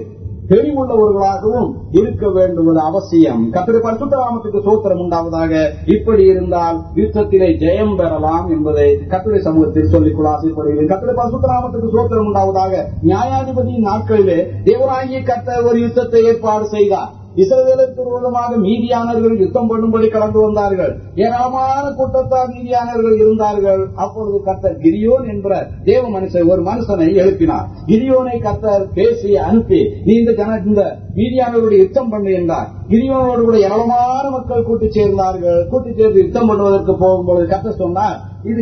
தெளிவுள்ளவர்களாகவும் இருக்க வேண்டுவது அவசியம். கத்திரி பரிசுத்தராமத்துக்கு சோத்திரம் உண்டாவதாக இப்படி இருந்தால் யுத்தத்திலே ஜெயம் பெறலாம் என்பதை கத்திரி சமூகத்தில் சொல்லிக் கொள்ள ஆசைப்படுகிறேன் கத்திரி பரிசுத்தராமத்துக்கு சோத்திரம் உண்டாவதாக நியாயாதிபதியின் நாட்களிலே தேவராகிய கத்த ஒரு யுத்தத்தை ஏற்பாடு செய்தார். இஸ்ரவேலுக்கு விரோதமாக மீதியானவர்கள் யுத்தம் பண்ணும்படி கடந்து வந்தார்கள். ஏராளமான கூட்டத்தார் மீதியானவர்கள் இருந்தார்கள். அப்பொழுது கத்தர் கிரியோன் என்ற தேவ மனுஷன் ஒரு மனுஷனை எழுப்பினார். கிரியோனை கத்தர் பேசி அனுப்பி நீ இந்த ஜன இந்த மீதியானவர்களுடைய யுத்தம் பண்ணு என்றார். கிரியோனோடு கூட ஏராளமான மக்கள் கூட்டி சேர்ந்தார்கள். கூட்டி சேர்ந்து யுத்தம் பண்ணுவதற்கு போகும்போது கத்த சொன்னார் இது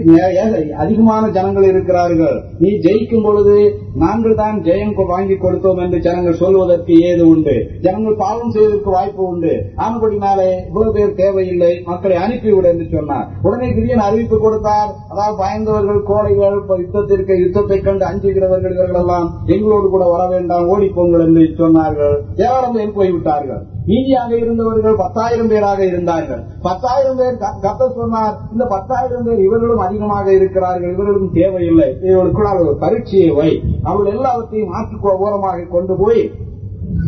அதிகமான ஜனங்கள் இருக்கிறார்கள். நீ ஜெயிக்கும் பொழுது நாங்கள் தான் ஜெயம் வாங்கி கொடுத்தோம் என்று ஜனங்கள் சொல்வதற்கு ஏது உண்டு? ஜனங்கள் பாவம் செய்வதற்கு வாய்ப்பு உண்டு. ஆனபடினாலே இவ்வளவு பேர் தேவையில்லை. மக்களை அனுப்பிவிடு என்று சொன்னார். உடனே கிரியன் அறிவிப்பு கொடுத்தார். அதாவது பயந்தவர்கள் கோடைகள் யுத்தத்திற்கு யுத்தத்தை கண்டு அஞ்சுகிறவர்கள் இவர்கள் எல்லாம் எங்களோடு கூட வர வேண்டாம் ஓடிப்போங்கள் என்று சொன்னார்கள். ஏராளம் போய்விட்டார்கள். மீதியாக இருந்தவர்கள் பத்தாயிரம் பேராக இருந்தார்கள். பத்தாயிரம் பேர் க- சொன்னார் இந்த பத்தாயிரம் பேர் இவர்களும் அதிகமாக இருக்கிறார்கள் இவர்களும் தேவையில்லை. இவர்களுக்குள்ள ஒரு பரீட்சையை வை. அவர்கள் எல்லாவற்றையும் மாற்றி ஓரமாக கொண்டு போய்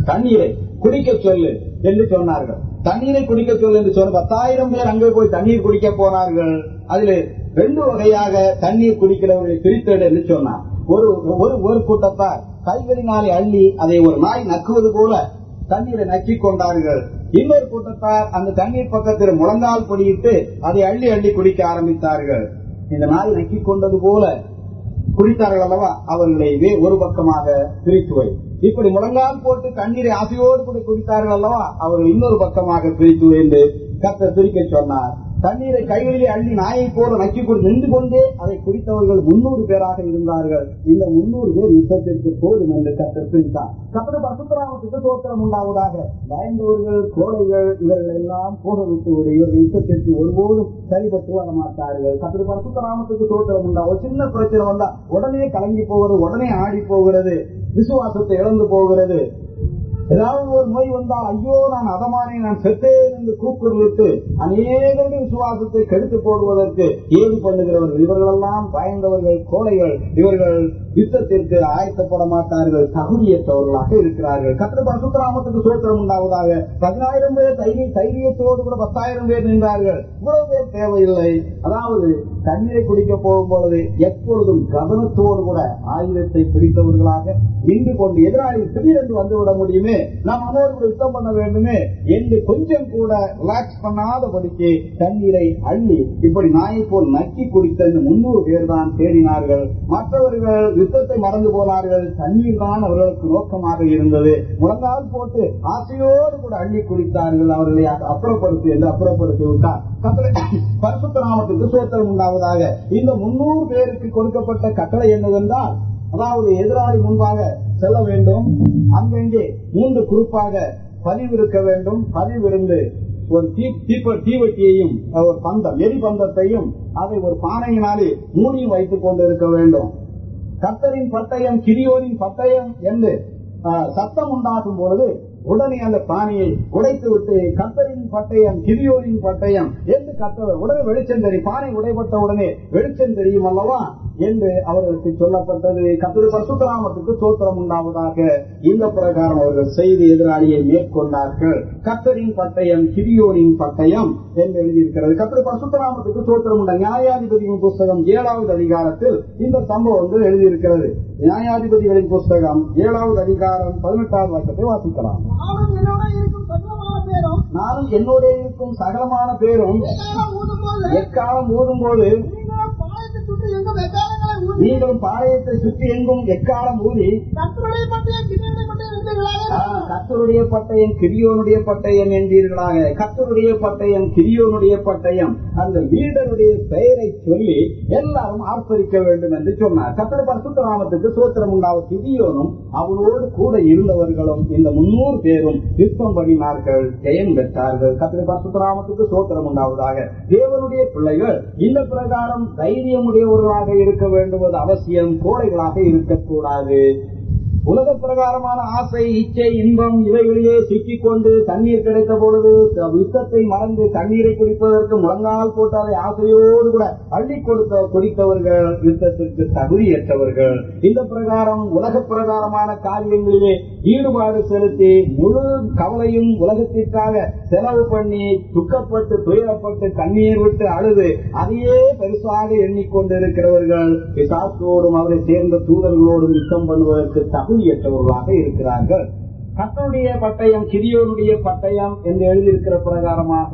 தண்ணீரை குடிக்க சொல்லு என்று சொன்னார்கள். தண்ணீரை குடிக்க சொல்லு என்று சொன்ன பத்தாயிரம் பேர் அங்கே போய் தண்ணீர் குடிக்க போனார்கள். அதில் ரெண்டு வகையாக தண்ணீர் குடிக்கிறவர்களை பிரித்தெடு என்று சொன்னார். ஒரு ஒரு ஒரு கூட்டத்தார். கைகளினாலே அள்ளி அதை ஒரு நாய் நக்குவது போல தண்ணீரை நக்கிக் கொண்டார்கள். இன்னொரு கூட்டத்தார் அந்த தண்ணீர் பக்கத்தில் முழங்கால் பொடியிட்டு அதை அள்ளி அள்ளி குடிக்க ஆரம்பித்தார்கள். இந்த நாய் நக்கிக் கொண்டது போல குடித்தார்கள் அல்லவா? அவர்களை ஒரு பக்கமாக பிரித்துவை இப்படி முழங்கால் போட்டு தண்ணீரை ஆசையோடு கூட குடித்தார்கள் அல்லவா? அவர்கள் இன்னொரு பக்கமாக பிரித்துவை என்று கத்த பிரிக்க சொன்னார். தண்ணீரை கைகளிலே அள்ளி நாயை போல நக்கி கொண்டு நின்று கொண்டே அதை குடித்தவர்கள் முன்னூறு பேராக இருந்தார்கள். இந்த முன்னூறு பேர் யுத்தத்திற்கு போதும் என்று கர்த்தர் பிரித்தார். பசுத்தராமத்துக்கு தோத்திரம் உண்டாவதாக பயந்தவர்கள் கோடைகள் இவர்கள் எல்லாம் போக விட்டு இவர்கள் யுத்தத்திற்கு ஒருபோதும் சரிபட்டு வர மாட்டார்கள். கத்திரி பரசுத்தராமத்துக்கு தோத்திரம் உண்டா? ஒரு சின்ன பிரச்சனை வந்தா உடனே கலங்கி போகிறது உடனே ஆடி போகிறது விசுவாசத்தை இழந்து போகிறது. ஏதாவது ஒரு நோய் வந்தால் ஐயோ நான் அதமானே நான் செத்தேன் என்று கூப்பிடுவிட்டு அநேகருடைய விசுவாசத்தை கெடுத்து போடுவதற்கு ஏது பண்ணுகிறவர்கள்? இவர்களெல்லாம் பயந்தவர்கள் கோழைகள். இவர்கள் யுத்தத்திற்கு ஆயத்தப்பட மாட்டார்கள் தகுதியற்றவர்களாக இருக்கிறார்கள். கத்திர பரசுத்தராமத்துக்கு சோத்திரம் உண்டாவதாக பதினாயிரம் பேர் தைரிய தைரியத்தோடு கூட பத்தாயிரம் பேர் நின்றார்கள். இவ்வளவு பேர் தேவையில்லை. அதாவது தண்ணீரை குடிக்க போகும் பொழுது எப்பொழுதும் கவனத்தோடு கூட ஆயுதத்தை பிடித்தவர்களாக நின்று கொண்டு எதிராளி திடீரென்று வந்துவிட முடியுமே? நாம் அவரோடு யுத்தம் பண்ண வேண்டுமே என்று கொஞ்சம் கூட ரிலாக்ஸ் பண்ணாதபடிக்கு தண்ணீரை அள்ளி இப்படி நாயை போல் நக்கி குடித்த இந்த முன்னூறு பேர் தான் தேடினார்கள். மற்றவர்கள் யுத்தத்தை மறந்து போனார்கள். தண்ணீர் தான் அவர்களுக்கு நோக்கமாக இருந்தது. முழங்கால் போட்டு ஆசையோடு கூட அள்ளி குடித்தார்கள். அவர்களை அப்புறப்படுத்தி என்று அப்புறப்படுத்தி விட்டார். பரிசுத்த நாமத்துக்கு உண்டாவதாக. இந்த முன்னூறு பேருக்கு கொடுக்கப்பட்ட கட்டளை என்னவென்றால் அதாவது எதிராளி முன்பாக செல்ல வேண்டும். அங்கங்கே மூன்று குறிப்பாக பதிவிருக்க வேண்டும். பதிவிருந்து ஒரு தீ தீப்ப தீவட்டியையும் ஒரு பந்தம் எரி பந்தத்தையும் அதை ஒரு பானையினாலே மூடியும் வைத்துக் கொண்டிருக்க வேண்டும். கத்தரின் பட்டயம் கிரியோரின் பட்டயம் என்று சத்தம் உண்டாகும் பொழுது உடனே அந்த பானையை உடைத்து விட்டு கத்தரின் பட்டயம் கிரியோரின் பட்டயம் என்று கத்தவர் உடனே வெளிச்சம் தெரியும் பானை உடைபட்ட உடனே வெளிச்சம் தெரியும் அல்லவா? என்று அவர்களுக்கு சொல்லப்பட்டது. கத்திரி பரசுத்தராமத்துக்கு சோத்திரம் உண்டாவதாக. இந்த பிரகாரம் அவர்கள் செய்து எதிராளியை மேற்கொண்டார்கள். கத்தரின் பட்டயம் கிரியோனின் பட்டயம் என்று எழுதியிருக்கிறது. கத்திரி பரசுத்தராமத்துக்கு சோத்திரம் உண்ட. நியாயாதிபதியின் புஸ்தகம் ஏழாவது அதிகாரத்தில் இந்த சம்பவங்கள் எழுதியிருக்கிறது. நியாயாதிபதிகளின் புஸ்தகம் ஏழாவது அதிகாரம் பதினெட்டாவது வாக்கியத்தை வாசிக்கலாம். நானும் என்னோட இருக்கும் சகலமான பேரும் எக்காலம் ஊதும் போது? நீங்களும் பாளையத்தை சுற்றி எங்கும் எக்காலம் ஊதி கிரியனுடைய பட்டயம் கத்தருடைய பட்டயம் கிரியோனுடைய பட்டயம் என்றீர்களாக. கத்தருடைய பட்டயம் கிரியோனுடைய பட்டயம். அந்த வீடருடைய பெயரை சொல்லி எல்லாரும் ஆர்ப்பரிக்க வேண்டும் என்று சொன்னார். கத்தர் பரிசுத்த நாமத்துக்கு சோத்திரம் உண்டாவ கிரியோனும் அவனோடு கூட இருந்தவர்களும் இந்த முன்னூறு பேரும் யுத்தம் பண்ணினார்கள் ஜெயம் பெற்றார்கள். கத்திர பரிசுத்த நாமத்துக்கு சோத்திரம் உண்டாவதாக. தேவனுடைய பிள்ளைகள் இந்த பிரகாரம் தைரியமுடையவர்களாக இருக்க வேண்டுவது அவசியம். கோடைகளாக இருக்கக்கூடாது. உலக பிரகாரமான ஆசை இச்சை இன்பம் இவைகளிலே சிக்கிக் கொண்டு தண்ணீர் கிடைத்த பொழுது யுத்தத்தை மறந்து தண்ணீரை குடிப்பதற்கு முழங்கால் போட்டாலே ஆசையோடு கூட அள்ளி கொடுத்த குடித்தவர்கள் யுத்தத்திற்கு தகுதியற்றவர்கள். இந்த பிரகாரம் உலக பிரகாரமான காரியங்களிலே ஈடுபாடு செலுத்தி முழு கவலையும் உலகத்திற்காக செலவு பண்ணி துக்கப்பட்டு துயரப்பட்டு கண்ணீர் விட்டு அழுது அதையே பெருசாக எண்ணிக்கொண்டிருக்கிறவர்கள். பிசாசோடும் அவரை சேர்ந்த தூதர்களோடும் யுத்தம் பண்ணுவதற்கு தகுதியற்றவர்களாக இருக்கிறார்கள். கத்தனுடைய பட்டயம் கிரியோனுடைய பட்டயம் என்று எழுதியிருக்கிற பிரகாரமாக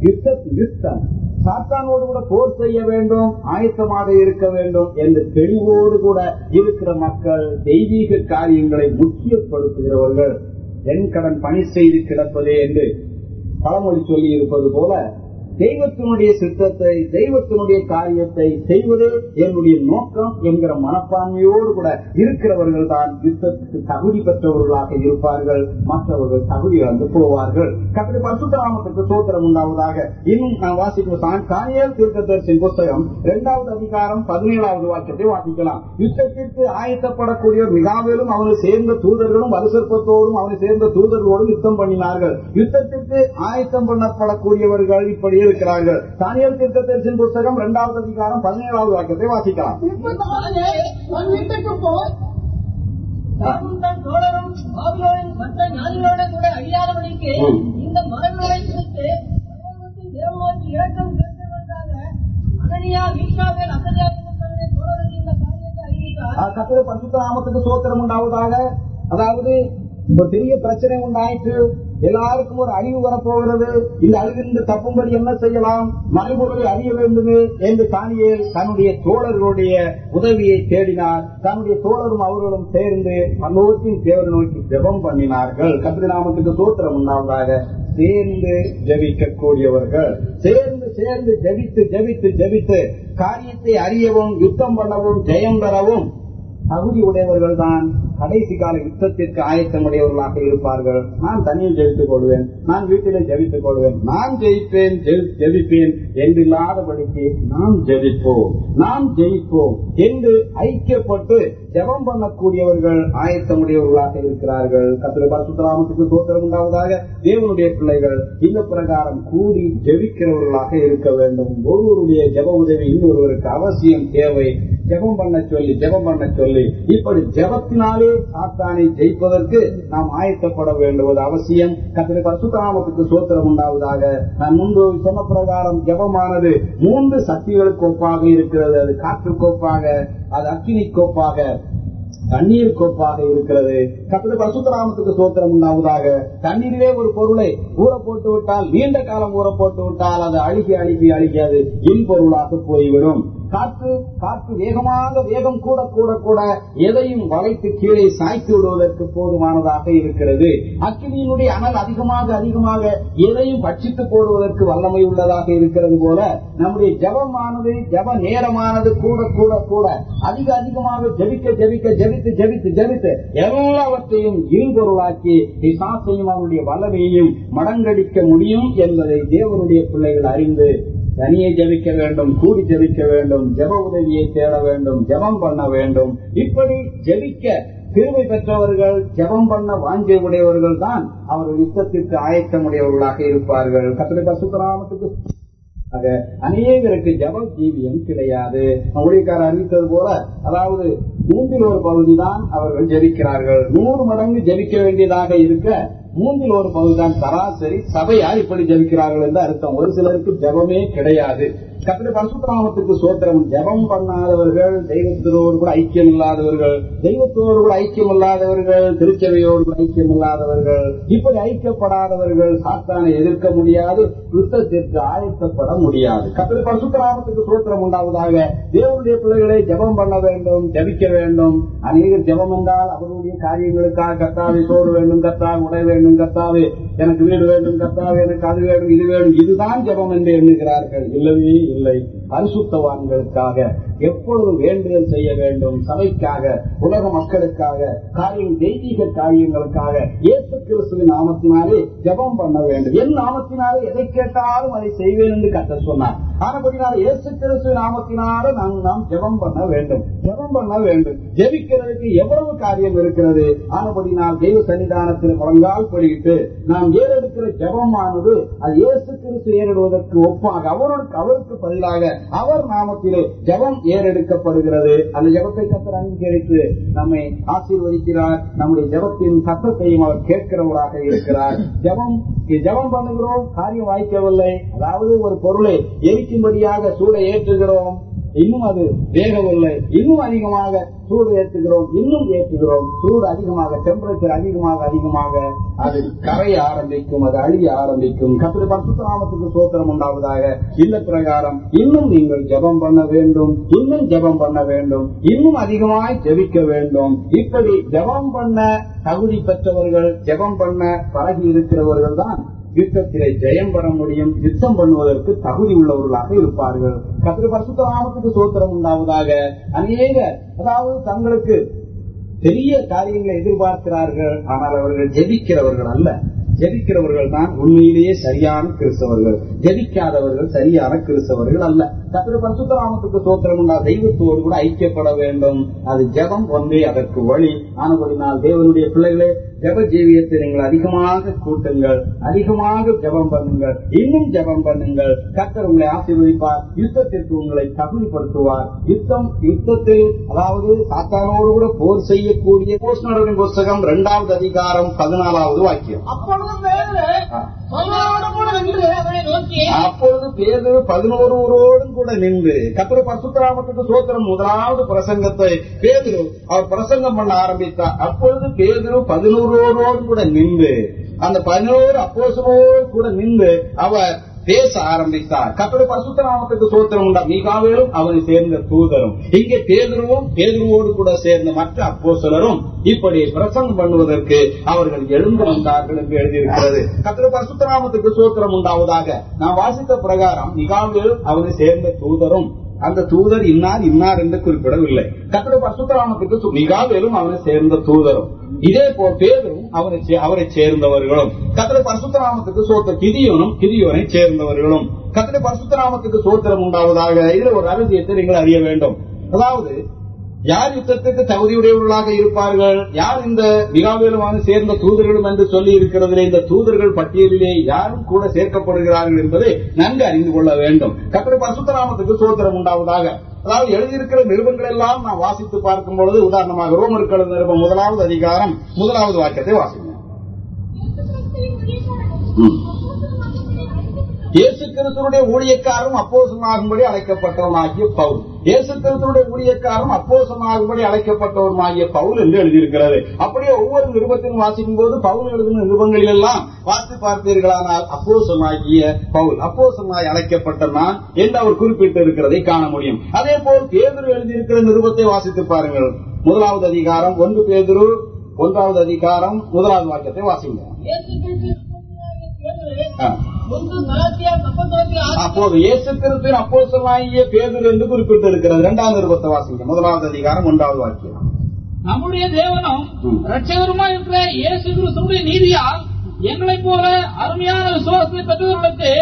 யுத்த யுத்தம் சாத்தானோடு கூட போர் செய்ய வேண்டும் ஆயத்தமாக இருக்க வேண்டும் என்று தெளிவோடு கூட இருக்கிற மக்கள் தெய்வீக காரியங்களை முக்கியப்படுத்துகிறவர்கள். என் கடன் பணி செய்து கிடப்பதே என்று பழமொழி சொல்லி இருப்பது போல தெய்வத்தினுடைய சித்தத்தை தெய்வத்தினுடைய காரியத்தை செய்வது என்னுடைய நோக்கம் என்கிற மனப்பான்மையோடு கூட இருக்கிறவர்கள் தான் யுத்தத்துக்கு தகுதி பெற்றவர்களாக இருப்பார்கள். மற்றவர்கள் தகுதி வந்து போவார்கள். கத்திரி பரசுத்தராமத்துக்கு சோத்திரம் உண்டாவதாக. இன்னும் நான் வாசிக்கும் தானியல் தீர்க்கதரிசின் புத்தகம் இரண்டாவது அதிகாரம் பதினேழாவது வாக்கியத்தை வாசிக்கலாம். யுத்தத்திற்கு ஆயத்தப்படக்கூடிய மிகாவிலும் அவனை சேர்ந்த தூதர்களும் வலுசற்பத்தோடும் அவனை சேர்ந்த தூதர்களோடும் யுத்தம் பண்ணினார்கள். யுத்தத்திற்கு ஆயத்தம் பண்ணப்படக்கூடியவர்கள் இப்படி இருக்கிறார்கள் தானியல் தீர்க்கதரிசின் புத்தகம் இரண்டாவது அதிகாரம் பதினேழாவது வாக்கியத்தை வாசிக்கலாம். தோழரும் மற்ற ஞானிகளோட கூட. இந்த மரங்களை குறித்து அனனியா இந்த காரியத்தை அறிவித்தார். கத்திர பரிசுத்த நாமத்துக்கு சோத்திரம் உண்டாவதாக. அதாவது ஒரு பெரிய பிரச்சனை உண்டாயிற்று. எல்லாருக்கும் ஒரு அழிவு வரப்போகிறது. இந்த அழிவிலிருந்து தப்பும்படி என்ன செய்யலாம்? மறுபொருளை அறிய வேண்டுமே என்று தானியேல் தன்னுடைய தோழர்களுடைய உதவியை தேடினார். தன்னுடைய தோழரும் அவர்களும் சேர்ந்து பல்லோத்தின் தேவரை நோக்கி ஜெபம் பண்ணினார்கள். கத்திர நாமத்துக்கு சூத்திரம் உண்டாவதாக. சேர்ந்து ஜெபிக்கக்கூடியவர்கள். சேர்ந்து சேர்ந்து ஜெபித்து ஜெபித்து ஜெபித்து காரியத்தை அறியவும் யுத்தம் பண்ணவும் ஜெயம் பெறவும் தகுதி உடையவர்கள் தான் கடைசி கால யுத்தத்திற்கு ஆயத்தமுடையவர்களாக இருப்பார்கள். நான் தனியில் ஜெயித்துக் கொள்வேன். நான் வீட்டிலே ஜெபித்துக் கொள்வேன். நான் ஜெயிப்பேன் ஜெயி- ஜெபிப்பேன் என்றில்லாதபடிக்கு நாம் ஜெபிப்போம். நாம் ஜெயிப்போம் என்று ஐக்கியப்பட்டு ஜெபம் பண்ணக்கூடியவர்கள் ஆயத்தமுடையவர்களாக இருக்கிறார்கள். கத்திர பரசுத்தராமத்துக்கு சோத்திரம் உண்டாவதாக தேவனுடைய பிள்ளைகள் இந்த பிரகாரம் கூடி ஜெபிக்கிறவர்களாக இருக்க வேண்டும். ஒருவருடைய ஜெப உதவி இன்னொருவருக்கு அவசியம் தேவை. ஜெபம் பண்ண சொல்லி ஜெபம் பண்ண சொல்லி இப்படி ஜெபத்தினாலே சாத்தானை ஜெயிப்பதற்கு நாம் ஆயத்தப்பட வேண்டுவது அவசியம். கத்திரி பரசுத்தராமத்துக்கு சோத்திரம் உண்டாவதாக. நான் முன்பு சொன்ன பிரகாரம் ஜபமானது மூன்று சக்திகளுக்கு ஒப்பாக இருக்கிறது. அது காற்று கோப்பாக அது அக்கினி கோப்பாக தண்ணீர் கோப்பாக இருக்கிறது. கத்திர பரசுத்தராமத்துக்கு சோத்திரம் உண்டாவதாக. தண்ணீரிலே ஒரு பொருளை ஊற போட்டு விட்டால் நீண்ட காலம் ஊற போட்டு விட்டால் அது அழுகி அழுகி அழுகி அது இன்பொருளாக போய்விடும். காற்று காற்று வேகமாக வேகம் கூட கூட கூட எதையும் வளைத்து கீழே சாய்த்து விடுவதற்கு போதுமானதாக இருக்கிறது. அக்கினியினுடைய அனல் அதிகமாக அதிகமாக எதையும் பட்சித்து போடுவதற்கு வல்லமை உள்ளதாக இருக்கிறது போல நம்முடைய ஜபமானது ஜப நேரமானது கூட கூட கூட அதிக அதிகமாக ஜெபிக்க ஜெபிக்க ஜபித்து ஜபித்து ஜபித்து எல்லாவற்றையும் இருபொருளாக்கி பிசாசையும் அவனுடைய வல்லமையையும் மடங்கடிக்க முடியும் என்பதை தேவனுடைய பிள்ளைகள் அறிந்து தனியே ஜெபிக்க வேண்டும் கூடி ஜெபிக்க வேண்டும் ஜெப உதவியை தேட வேண்டும் ஜெபம் பண்ண வேண்டும். இப்படி ஜெபிக்க திருமை பெற்றவர்கள் ஜெபம் பண்ண வாஞ்சை உடையவர்கள் தான் அவர்கள் யுத்தத்திற்கு ஆயத்தமுடையவர்களாக இருப்பார்கள். கத்திரை பசுத்தராமத்துக்கு ஆக அநேகருக்கு ஜப ஜீவியம் கிடையாது. ஊழியக்காரர் அறிவித்தது போல அதாவது மூன்றில் ஒரு பகுதி தான் அவர்கள் ஜபிக்கிறார்கள். நூறு மடங்கு ஜெபிக்க வேண்டியதாக இருக்க மூன்றில் ஒரு பகுதி தான் சராசரி. சபையார் இப்படி ஜபிக்கிறார்கள் என்று அர்த்தம். ஒரு சிலருக்கு ஜபமே கிடையாது. கத்திர பரசுத்தராமத்துக்கு சோத்திரம் ஜபம் பண்ணாதவர்கள் தெய்வத்தினோடு கூட ஐக்கியம் இல்லாதவர்கள் தெய்வத்தோடு கூட ஐக்கியம் இல்லாதவர்கள் திருச்சபையோடு கூட ஐக்கியம் இல்லாதவர்கள் இப்படி ஐக்கியப்படாதவர்கள் சாத்தானை எதிர்க்க முடியாது யுத்தத்திற்கு ஆயத்தப்பட முடியாது. கத்திர பரசுத்தராமத்துக்கு சோத்திரம் உண்டாவதாக. தேவனுடைய பிள்ளைகளை ஜபம் பண்ண வேண்டும் ஜபிக்க வேண்டும். அநேகர் ஜபம் என்றால் அவருடைய காரியங்களுக்காக கத்தாவை சோறு வேண்டும் கத்தாவை உடை வேண்டும் கத்தாவே எனக்கு வீடு வேண்டும் கத்தாவே எனக்கு அது வேண்டும் இது வேண்டும். இதுதான் ஜபம் என்று எண்ணுகிறார்கள். இல்லவே இல்லை. பரிசுத்தவான்களுக்காக எப்பொழுதும் வேண்டுதல் செய்ய வேண்டும். சபைக்காக உலக மக்களுக்காக காரியம் தெய்வீக காரியங்களுக்காக இயேசு கிறிஸ்துவின் நாமத்தினாலே ஜெபம் பண்ண வேண்டும். என் நாமத்தினாலே எதை கேட்டாலும் அதை செய்வேன் என்று கத்த சொன்னார். ஆனபடினால இயேசு கிறிஸ்துவின் நாமத்தினால நாம் நாம் ஜெபம் பண்ண வேண்டும். ஜெபம் பண்ண வேண்டும். ஜெபிக்கிறதுக்கு எவ்வளவு காரியம் இருக்கிறது? ஆனபடினால் தெய்வ சன்னிதானத்தில் முழங்கால் படியிட்டு நாம் ஏறெடுக்கிற ஜபமானது அது இயேசு கிறிஸ்து ஏறிடுவதற்கு ஒப்பாக அவருக்கு அவருக்கு பதிலாக அவர் நாமத்திலே ஜெபம் ஏறெடுக்கப்படுகிறது. அந்த ஜெபத்தை கத்தர் அங்கீகரித்து நம்மை ஆசீர்வதிக்கிறார். நம்முடைய ஜெபத்தின் சத்தத்தையும் அவர் கேட்கிறவராக இருக்கிறார். ஜெபம் ஜெபம் பண்ணுகிறோம் காரியம் வாய்க்கவில்லை. அதாவது ஒரு பொருளை எரிக்கும்படியாக சூடை ஏற்றுகிறோம். இன்னும் அது வேகவில்லை. இன்னும் அதிகமாக சூடு ஏற்றுகிறோம். இன்னும் ஏற்றுகிறோம். சூடு அதிகமாக டெம்பரேச்சர் அதிகமாக அதிகமாக. அது கரைய ஆரம்பிக்கும் அது அழிய ஆரம்பிக்கும். கத்திர பரசுராமத்துக்கு சோத்திரம் உண்டாவதாக. இல்ல பிரகாரம் இன்னும் நீங்கள் ஜெபம் பண்ண வேண்டும். இன்னும் ஜெபம் பண்ண வேண்டும். இன்னும் அதிகமாய் ஜெபிக்க வேண்டும். இப்படி ஜெபம் பண்ண தகுதி பெற்றவர்கள் ஜெபம் பண்ண பழகி இருக்கிறவர்கள் தான் யுத்தத்திலே ஜெயம் பெற முடியும் யுத்தம் பண்ணுவதற்கு தகுதி உள்ளவர்களாக இருப்பார்கள். கத்திர பரிசுத்தராமத்துக்கு சோத்திரம் உண்டாவதாக. அநேக அதாவது தங்களுக்கு பெரிய காரியங்களை எதிர்பார்க்கிறார்கள் ஆனால் அவர்கள் ஜெபிக்கிறவர்கள் அல்ல. ஜெபிக்கிறவர்கள் தான் உண்மையிலேயே சரியான கிறிஸ்தவர்கள். ஜெபிக்காதவர்கள் சரியான கிறிஸ்தவர்கள் அல்ல. கத்திர பரிசுத்தராமத்துக்கு சோத்திரம் தெய்வத்தோடு கூட ஐக்கியப்பட வேண்டும். அது ஜெபம் ஒன்றே அதற்கு வழி. ஆனபடினால் தேவனுடைய பிள்ளைகளே ஜப ஜீவியத்தை நீங்கள் அதிகமாக கூட்டுங்கள். அதிகமாக ஜபம் பண்ணுங்கள். இன்னும் ஜபம் பண்ணுங்கள். கத்தர் உங்களை ஆசீர்வதிப்பார். யுத்தத்திற்கு உங்களை தகுதிப்படுத்துவார். யுத்தம் யுத்தத்தில் அதாவது சாத்தானோடு கூட போர் செய்யக்கூடிய போஸ்டரின் புஸ்தகம் இரண்டாவது அதிகாரம் பதினாலாவது வாக்கியம். அப்பொழுது பேரு ஆ. பதினாறு கூட நின்று கத்திர பரசுத்தராமத்துக்கு சோத்திரம் முதலாவது பிரசங்கத்தை பேதுரு அவர் பிரசங்கம் பண்ண ஆரம்பித்தார் அப்பொழுது பேதுரு பதினோரோரோடு கூட நின்று அந்த பதினோரு அப்போசனோடு கூட நின்று அவர் பேச ஆரம்பித்தார். கத்திர பரசுத்தராமத்துக்கு சோத்திரம் உண்டா? மிகாவேலும் அவரை சேர்ந்த தூதரும். இங்கே பேதுருவும் பேதுருவோடு கூட சேர்ந்த மற்ற அப்போசலரும் இப்படி பிரசங்கம் பண்ணுவதற்கு அவர்கள் எழுந்து வந்தார்கள் என்று எழுதியிருக்கிறது. கத்திர பரசுத்தராமத்துக்கு சோத்திரம் உண்டாவதாக. நான் வாசித்த பிரகாரம் மிகாவேலும் அவரை சேர்ந்த தூதரும் அந்த தூதர் இன்னார் இன்னார் என்று குறிப்பிடவில்லை. கத்திர பரசுத்தராமத்துக்கு மிகாவேலும் அவனை சேர்ந்த தூதரும் இதே போல் பேரும் அவனை அவரை சேர்ந்தவர்களும். கத்திர பரசுத்தராமத்துக்கு சோத்த கிதியோனும் கிதியோனை சேர்ந்தவர்களும். கத்திர பரசுத்தராமத்துக்கு சோத்திரம் உண்டாவதாக இதுல ஒரு அரசியத்தை நீங்கள் அறிய வேண்டும். அதாவது யார் யுத்தத்துக்கு தகுதியுடையவர்களாக இருப்பார்கள்? யார் இந்த மிகாவேலுமான சேர்ந்த தூதர்களும் என்று சொல்லி இருக்கிறதிலே இந்த தூதர்கள் பட்டியலிலே யாரும் கூட சேர்க்கப்படுகிறார்கள் என்பதை நன்கு அறிந்து கொள்ள வேண்டும். கத்திர பரசுத்தராமத்துக்கு சோத்திரம் உண்டாவதாக. அதாவது எழுதியிருக்கிற நிருபங்கள் எல்லாம் நான் வாசித்து பார்க்கும் பொழுது உதாரணமாக ரோமர்கள் நிருபம் முதலாவது அதிகாரம் முதலாவது வாக்கியத்தை வாசிங்க. இயேசு கிறிஸ்துடைய ஊழியக்காரரும் அப்போசனாகும்படி அழைக்கப்பட்டவனாகிய பவுல். இயேசு கிறிஸ்துடைய ஊழியக்காரரும் அப்போசனாகும்படி அழைக்கப்பட்டவனாகிய பவுல் என்று எழுதியிருக்கிறது. அப்படியே ஒவ்வொரு நிருபத்திலும் வாசிக்கும் போது பவுல் எழுதின நிருபங்களில் எல்லாம் வாசித்து பார்த்தீர்களானால் அப்போசனாகிய பவுல் அப்போசனாய் அழைக்கப்பட்ட நான் என்று அவர் குறிப்பிட்டு இருக்கிறதை காண முடியும். அதே போல் பேதுரு எழுதியிருக்கிற நிருபத்தை வாசித்து பாருங்கள். முதலாவது அதிகாரம் ஒன்று பேதரு ஒன்றாவது அதிகாரம் முதலாவது வாக்கியத்தை வாசிங்க. அப்போது இயேசு கிறிஸ்துவின் அப்போஸ்தலனாகிய பேதுரு என்று குறிப்பிட்டு இருக்கிறது இரண்டாம் நிருபத்தை வாசிங்க முதலாவது அதிகாரம் ஒன்றாவது வாக்கியம். நம்முடைய தேவனும் ம். ரட்சகருமாய் இருக்கிற இயேசு கிறிஸ்துடைய நீதியால் எங்களைப் போல அருமையான விசுவாசத்தை பெற்றவர்களுக்கு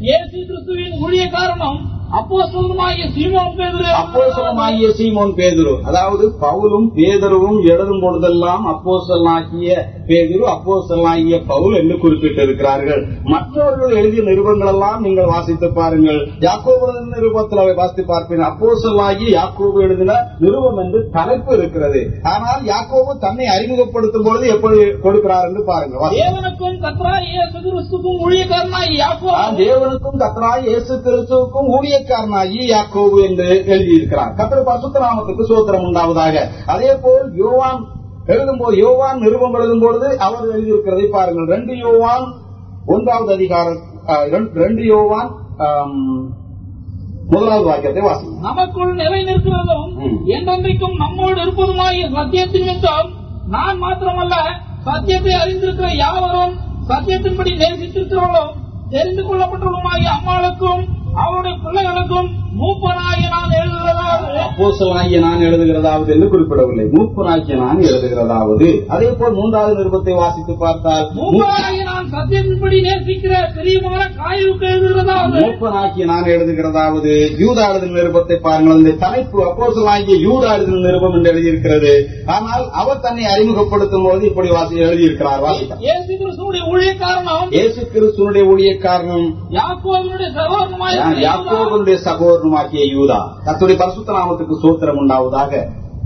இயேசு கிறிஸ்துவின் சீமோன் பேதுரு. அப்போஸ்தலனாகிய சீமோன் பேதுரு. அதாவது பவுலும் பேதுருவும் எழுதும் பொழுதெல்லாம் அப்போஸ்தலனாகிய பேதுரு அப்போஸ்தலனாகிய பவுல் என்று குறிப்பிட்டிருக்கிறார்கள். மற்றவர்கள் எழுதிய நிருபங்கள் எல்லாம் நீங்கள் வாசித்து பாருங்கள். யாக்கோபு நிருபத்தில் அவை வாசித்து பார்ப்பீர்கள் அப்போஸ்தலனாகிய யாக்கோபு எழுதின நிருபம் என்று தலைப்பு இருக்கிறது. ஆனால் யாக்கோபு தன்னை அறிமுகப்படுத்தும் பொழுது எப்படி கொடுக்கிறார் என்று பாருங்கள். தேவனுக்கும் கத்ராய் ஆ, யாக்கோபு. தேவனுக்கும் கத்தராய் இயேசு கிறிஸ்துவுக்கும் ஊழியக்காரனாகி யாக்கோபு என்று எழுதியிருக்கிறார். கத்தர் பசுத்த நாமத்துக்கு சோத்திரம் உண்டாவதாக. அதே போல் யோவான் எழுதும்போது யோவான் நிருபம் எழுதும் பொழுது அவர் எழுதியிருக்கிறதை பாருங்கள் ரெண்டு யோவான் ஒன்றாவது அதிகாரம் ரெண்டு- யோவான் முதலாவது வாக்கியத்தை வாசிங்க நமக்குள் நிலை நிற்கிறதும். என்றென்றைக்கும் நம்மோடு இருப்பதுமாகிய சத்தியத்தின் நிமித்தம் நான் மாத்திரமல்ல சத்தியத்தை அறிந்திருக்கிற யாவரும் சத்தியத்தின்படி நேசித்திருக்கிறவர்களும் தெரிந்து கொள்ளப்பட்டவர்களுமாகிய அம்மாளுக்கும் அவருடைய பிள்ளைகளுக்கும் மூப்பனாகிய நான் எழுதுகிறதாவது அப்போஸ்தலனாகிய நான் எழுதுகிறதாவது என்று குறிப்பிடவில்லை. மூப்பனாகிய நான் எழுதுகிறதாவது. அதே போல் மூன்றாவது நிருபத்தை வாசித்து பார்த்தால் மூப்பனாகிய நான் சத்தியத்தின்படி நேசிக்கிற பிரியமான காயுக்கு எழுதுகிறதாவது. மூப்பனாகிய நான் எழுதுகிறதாவது. யூதா எழுதின நிருபத்தை பாருங்கள். இந்த தலைப்பு அப்போஸ்தலனாகிய யூதா எழுதின நிருபம் என்று எழுதியிருக்கிறது. ஆனால் அவர் தன்னை அறிமுகப்படுத்தும் போது இப்படி வாசி எழுதியிருக்கிறார். வாசித்தார் இயேசு கிறிஸ்துடைய ஊழியக்காரனும். இயேசு கிறிஸ்துவனுடைய ஊழியக்காரனும் யாக்கோபனுடைய சகோதரனுமாய் யாக்கோபனுடைய சகோதரனுமாகிய யூதா. தத்துடைய பரிசுத்த நாமத்துக்கு சூத்திரம் உண்டாவதாக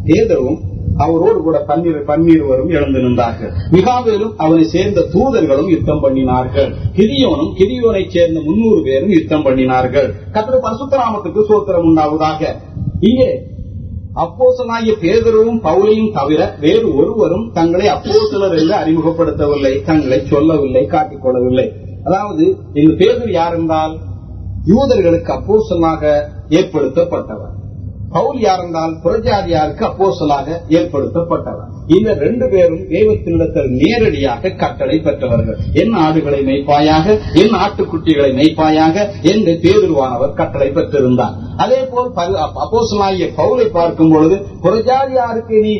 பேதரும் அவரோடு கூட பன்னீர் பன்னீர்வரும் எழுந்து நின்றார்கள். மிகாவேலும் அவனை சேர்ந்த தூதர்களும் யுத்தம் பண்ணினார்கள். கிரியோனும் கிரியோனை சேர்ந்த முன்னூறு பேரும் யுத்தம் பண்ணினார்கள். கத்திர பரசுத்தராமத்துக்கு சூத்திரம் உண்டாவதாக. இங்கே அப்போசனாகிய பேதரும் பவுலையும் தவிர வேறு ஒருவரும் தங்களை அப்போசலர் என்று அறிமுகப்படுத்தவில்லை தங்களை சொல்லவில்லை காட்டிக்கொள்ளவில்லை அதாவது இந்த பேதர் யார் என்றால் யூதர்களுக்கு அப்போசலாக ஏற்படுத்தப்பட்டவர். பவுல் யார் என்றால் புரஜாதியாருக்கு அப்போசலாக ஏற்படுத்தப்பட்டவர். இந்த ரெண்டு பேரும் தெய்வத்தினிடத்தில் நேரடியாக கட்டளை பெற்றவர்கள். என் ஆடுகளை மெய்ப்பாயாக என் ஆட்டுக்குட்டிகளை மெய்ப்பாயாக என்று பேருருவானவர் கட்டளை பெற்றிருந்தார். அதே போல் அப்போசலாகிய பவுலை பார்க்கும் பொழுது புரஜாதியாருக்கு நீ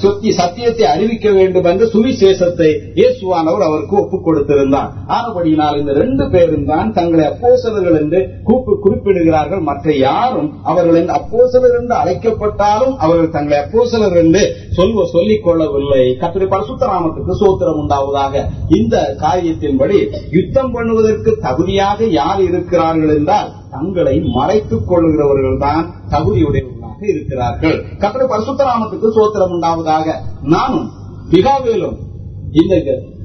சொத்தி சத்தியத்தை அறிவிக்க வேண்டும் என்ற சுவிசேஷத்தை இயேசுவானவர் அவருக்கு ஒப்புக் கொடுத்திருந்தார். ஆனபடியினால் இந்த ரெண்டு பேரும் தான் தங்களை அப்போசலர்கள் என்று கூப்பு குறிப்பிடுகிறார்கள். மற்ற யாரும் அவர்களின் அப்போசலர் என்று அழைக்கப்பட்டாலும் அவர்கள் தங்களை அப்போசலர் என்று சொல்வ சொல்லிக் கொள்ளவில்லை கத்திரி பரசுத்தராமத்துக்கு சோத்திரம் உண்டாவதாக இந்த காரியத்தின்படி யுத்தம் பண்ணுவதற்கு தகுதியாக யார் இருக்கிறார்கள் என்றால் தங்களை மறைத்துக் கொள்கிறவர்கள் தான் தகுதியுடையவர்களாக இருக்கிறார்கள். கத்திர பரசுத்தராமத்துக்கு சோத்திரம் உண்டாவதாக நானும் பிகாவேலும் இந்த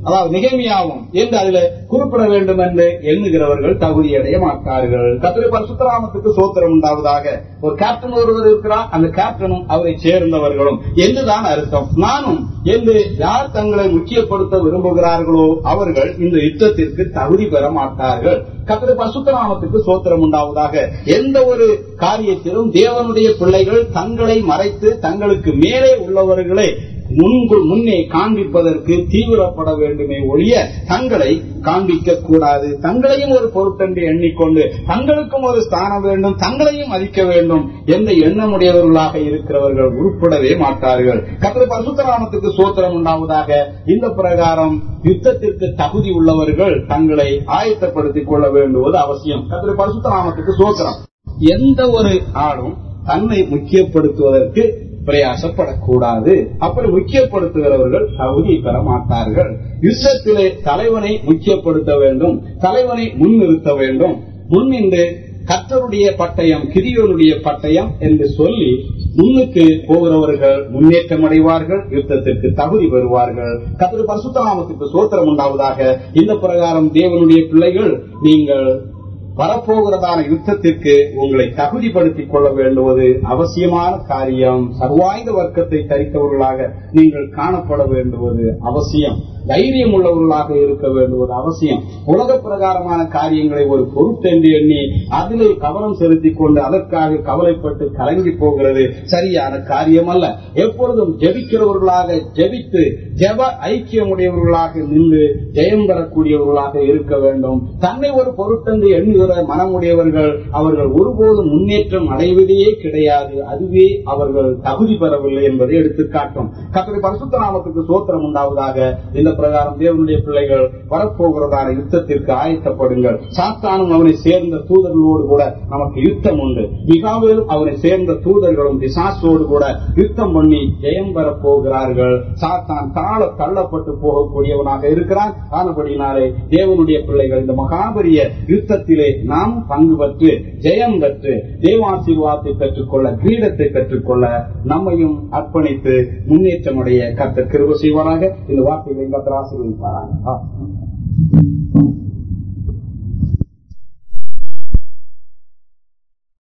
அதாவது நிகழ்மையாகும் என்று அதில் குறிப்பிட வேண்டும் என்று எண்ணுகிறவர்கள் தகுதியடைய மாட்டார்கள். கத்திரி பரசுத்தராமத்துக்கு சோத்திரம் உண்டாவதாக. ஒரு கேப்டன் ஒருவர் இருக்கிறார் அந்த கேப்டனும் அவரை சேர்ந்தவர்களும். என்றுதான் அர்த்தம். நானும் என்று யார் தங்களை முக்கியப்படுத்த விரும்புகிறார்களோ அவர்கள் இந்த யுத்தத்திற்கு தகுதி பெற மாட்டார்கள். கத்திரி பரசுத்தராமத்துக்கு சோத்திரம் உண்டாவதாக. எந்த ஒரு காரியத்திலும் தேவனுடைய பிள்ளைகள் தங்களை மறைத்து தங்களுக்கு மேலே உள்ளவர்களை முன்பு முன்னே காண்பிப்பதற்கு தீவிரப்பட வேண்டுமே ஒழிய தங்களை காண்பிக்க கூடாது. தங்களையும் ஒரு பொருட்டென்று எண்ணிக்கொண்டு தங்களுக்கும் ஒரு ஸ்தானம் வேண்டும் தங்களையும் மதிக்க வேண்டும் என்ற எண்ணமுடையவர்களாக இருக்கிறவர்கள் உருப்படவே மாட்டார்கள். கத்திர பரசுத்தராமத்துக்கு சோத்திரம் உண்டாவதாக. இந்த பிரகாரம் யுத்தத்திற்கு தகுதி உள்ளவர்கள் தங்களை ஆயத்தப்படுத்திக் கொள்ள வேண்டுவது அவசியம். கத்திர பரசுத்தராமத்துக்கு சோத்திரம். எந்த ஒரு ஆளும் தன்னை முக்கியப்படுத்துவதற்கு பிரயாசப்படக்கூடாது. அப்படி முக்கியப்படுத்துகிறவர்கள் தகுதி பெற மாட்டார்கள் யுத்தத்திலே தலைவனை முக்கியப்படுத்த வேண்டும் தலைவனை முன்னிறுத்த வேண்டும். முன்னின்று கத்தருடைய பட்டயம் கிரியோனுடைய பட்டயம் என்று சொல்லி முன்னுக்கு போகிறவர்கள் முன்னேற்றம் அடைவார்கள் யுத்தத்திற்கு தகுதி பெறுவார்கள். கத்தரு பரிசுத்தநாமத்துக்கு சோத்திரம் உண்டாவதாக. இந்த பிரகாரம் தேவனுடைய பிள்ளைகள் நீங்கள் வரப்போகிறதான யுத்தத்திற்கு உங்களை தகுதிப்படுத்திக் கொள்ள வேண்டுவது அவசியமான காரியம். சர்வாயுத வர்க்கத்தை தரித்தவர்களாக நீங்கள் காணப்பட வேண்டுவது அவசியம். தைரியம் உள்ளவர்களாக இருக்க வேண்டுவது அவசியம். உலக பிரகாரமான காரியங்களை ஒரு பொருட்டென்று எண்ணி அதிலே கவனம் செலுத்திக் கொண்டு அதற்காக கவலைப்பட்டு கலங்கி போகிறது சரியான காரியம் அல்ல எப்பொழுதும் ஜெபிக்கிறவர்களாக ஜெபித்து ஜெப ஐக்கியமுடையவர்களாக நின்று ஜெயம் பெறக்கூடியவர்களாக இருக்க வேண்டும். தன்னை ஒரு பொருட்டென்று எண்ணுகிற மனமுடையவர்கள் அவர்கள் ஒருபோதும் முன்னேற்றம் அடைவதே கிடையாது. அதுவே அவர்கள் தகுதி பெறவில்லை என்பதை எடுத்துக்காட்டும். கத்திரி பரிசுத்த நாமத்துக்கு சோத்திரம் உண்டாவதாக இந்த பிரகாரம் தேவனுடைய பிள்ளைகள் வரப்போகிறதான யுத்தத்திற்கு ஆயத்தப்படுங்கள். சாத்தானும் அவனை சேர்ந்த தூதர்களோடு கூட நமக்கு யுத்தம் உண்டு. மிகாவிலும் அவனை சேர்ந்த தூதர்களும் பிசாசோடு கூட யுத்தம் பண்ணி ஜெயம் பெறப் போகிறார்கள். சாத்தான் தாழ தள்ளப்பட்டு போகக்கூடியவனாக இருக்கிறான். ஆனபடினாலே தேவனுடைய பிள்ளைகள் இந்த மகாபரிய யுத்தத்திலே நாம் பங்கு பெற்று ஜெயம் பெற்று தேவாசீர்வாதத்தை பெற்றுக்கொள்ள கிரீடத்தை பெற்றுக்கொள்ள நம்மையும் அர்ப்பணித்து முன்னேற்றமுடைய கத்த கிருப செய்வாராக. இந்த வார்த்தைகளை கர்த்தர் ஆசீர்வதிப்பாராக.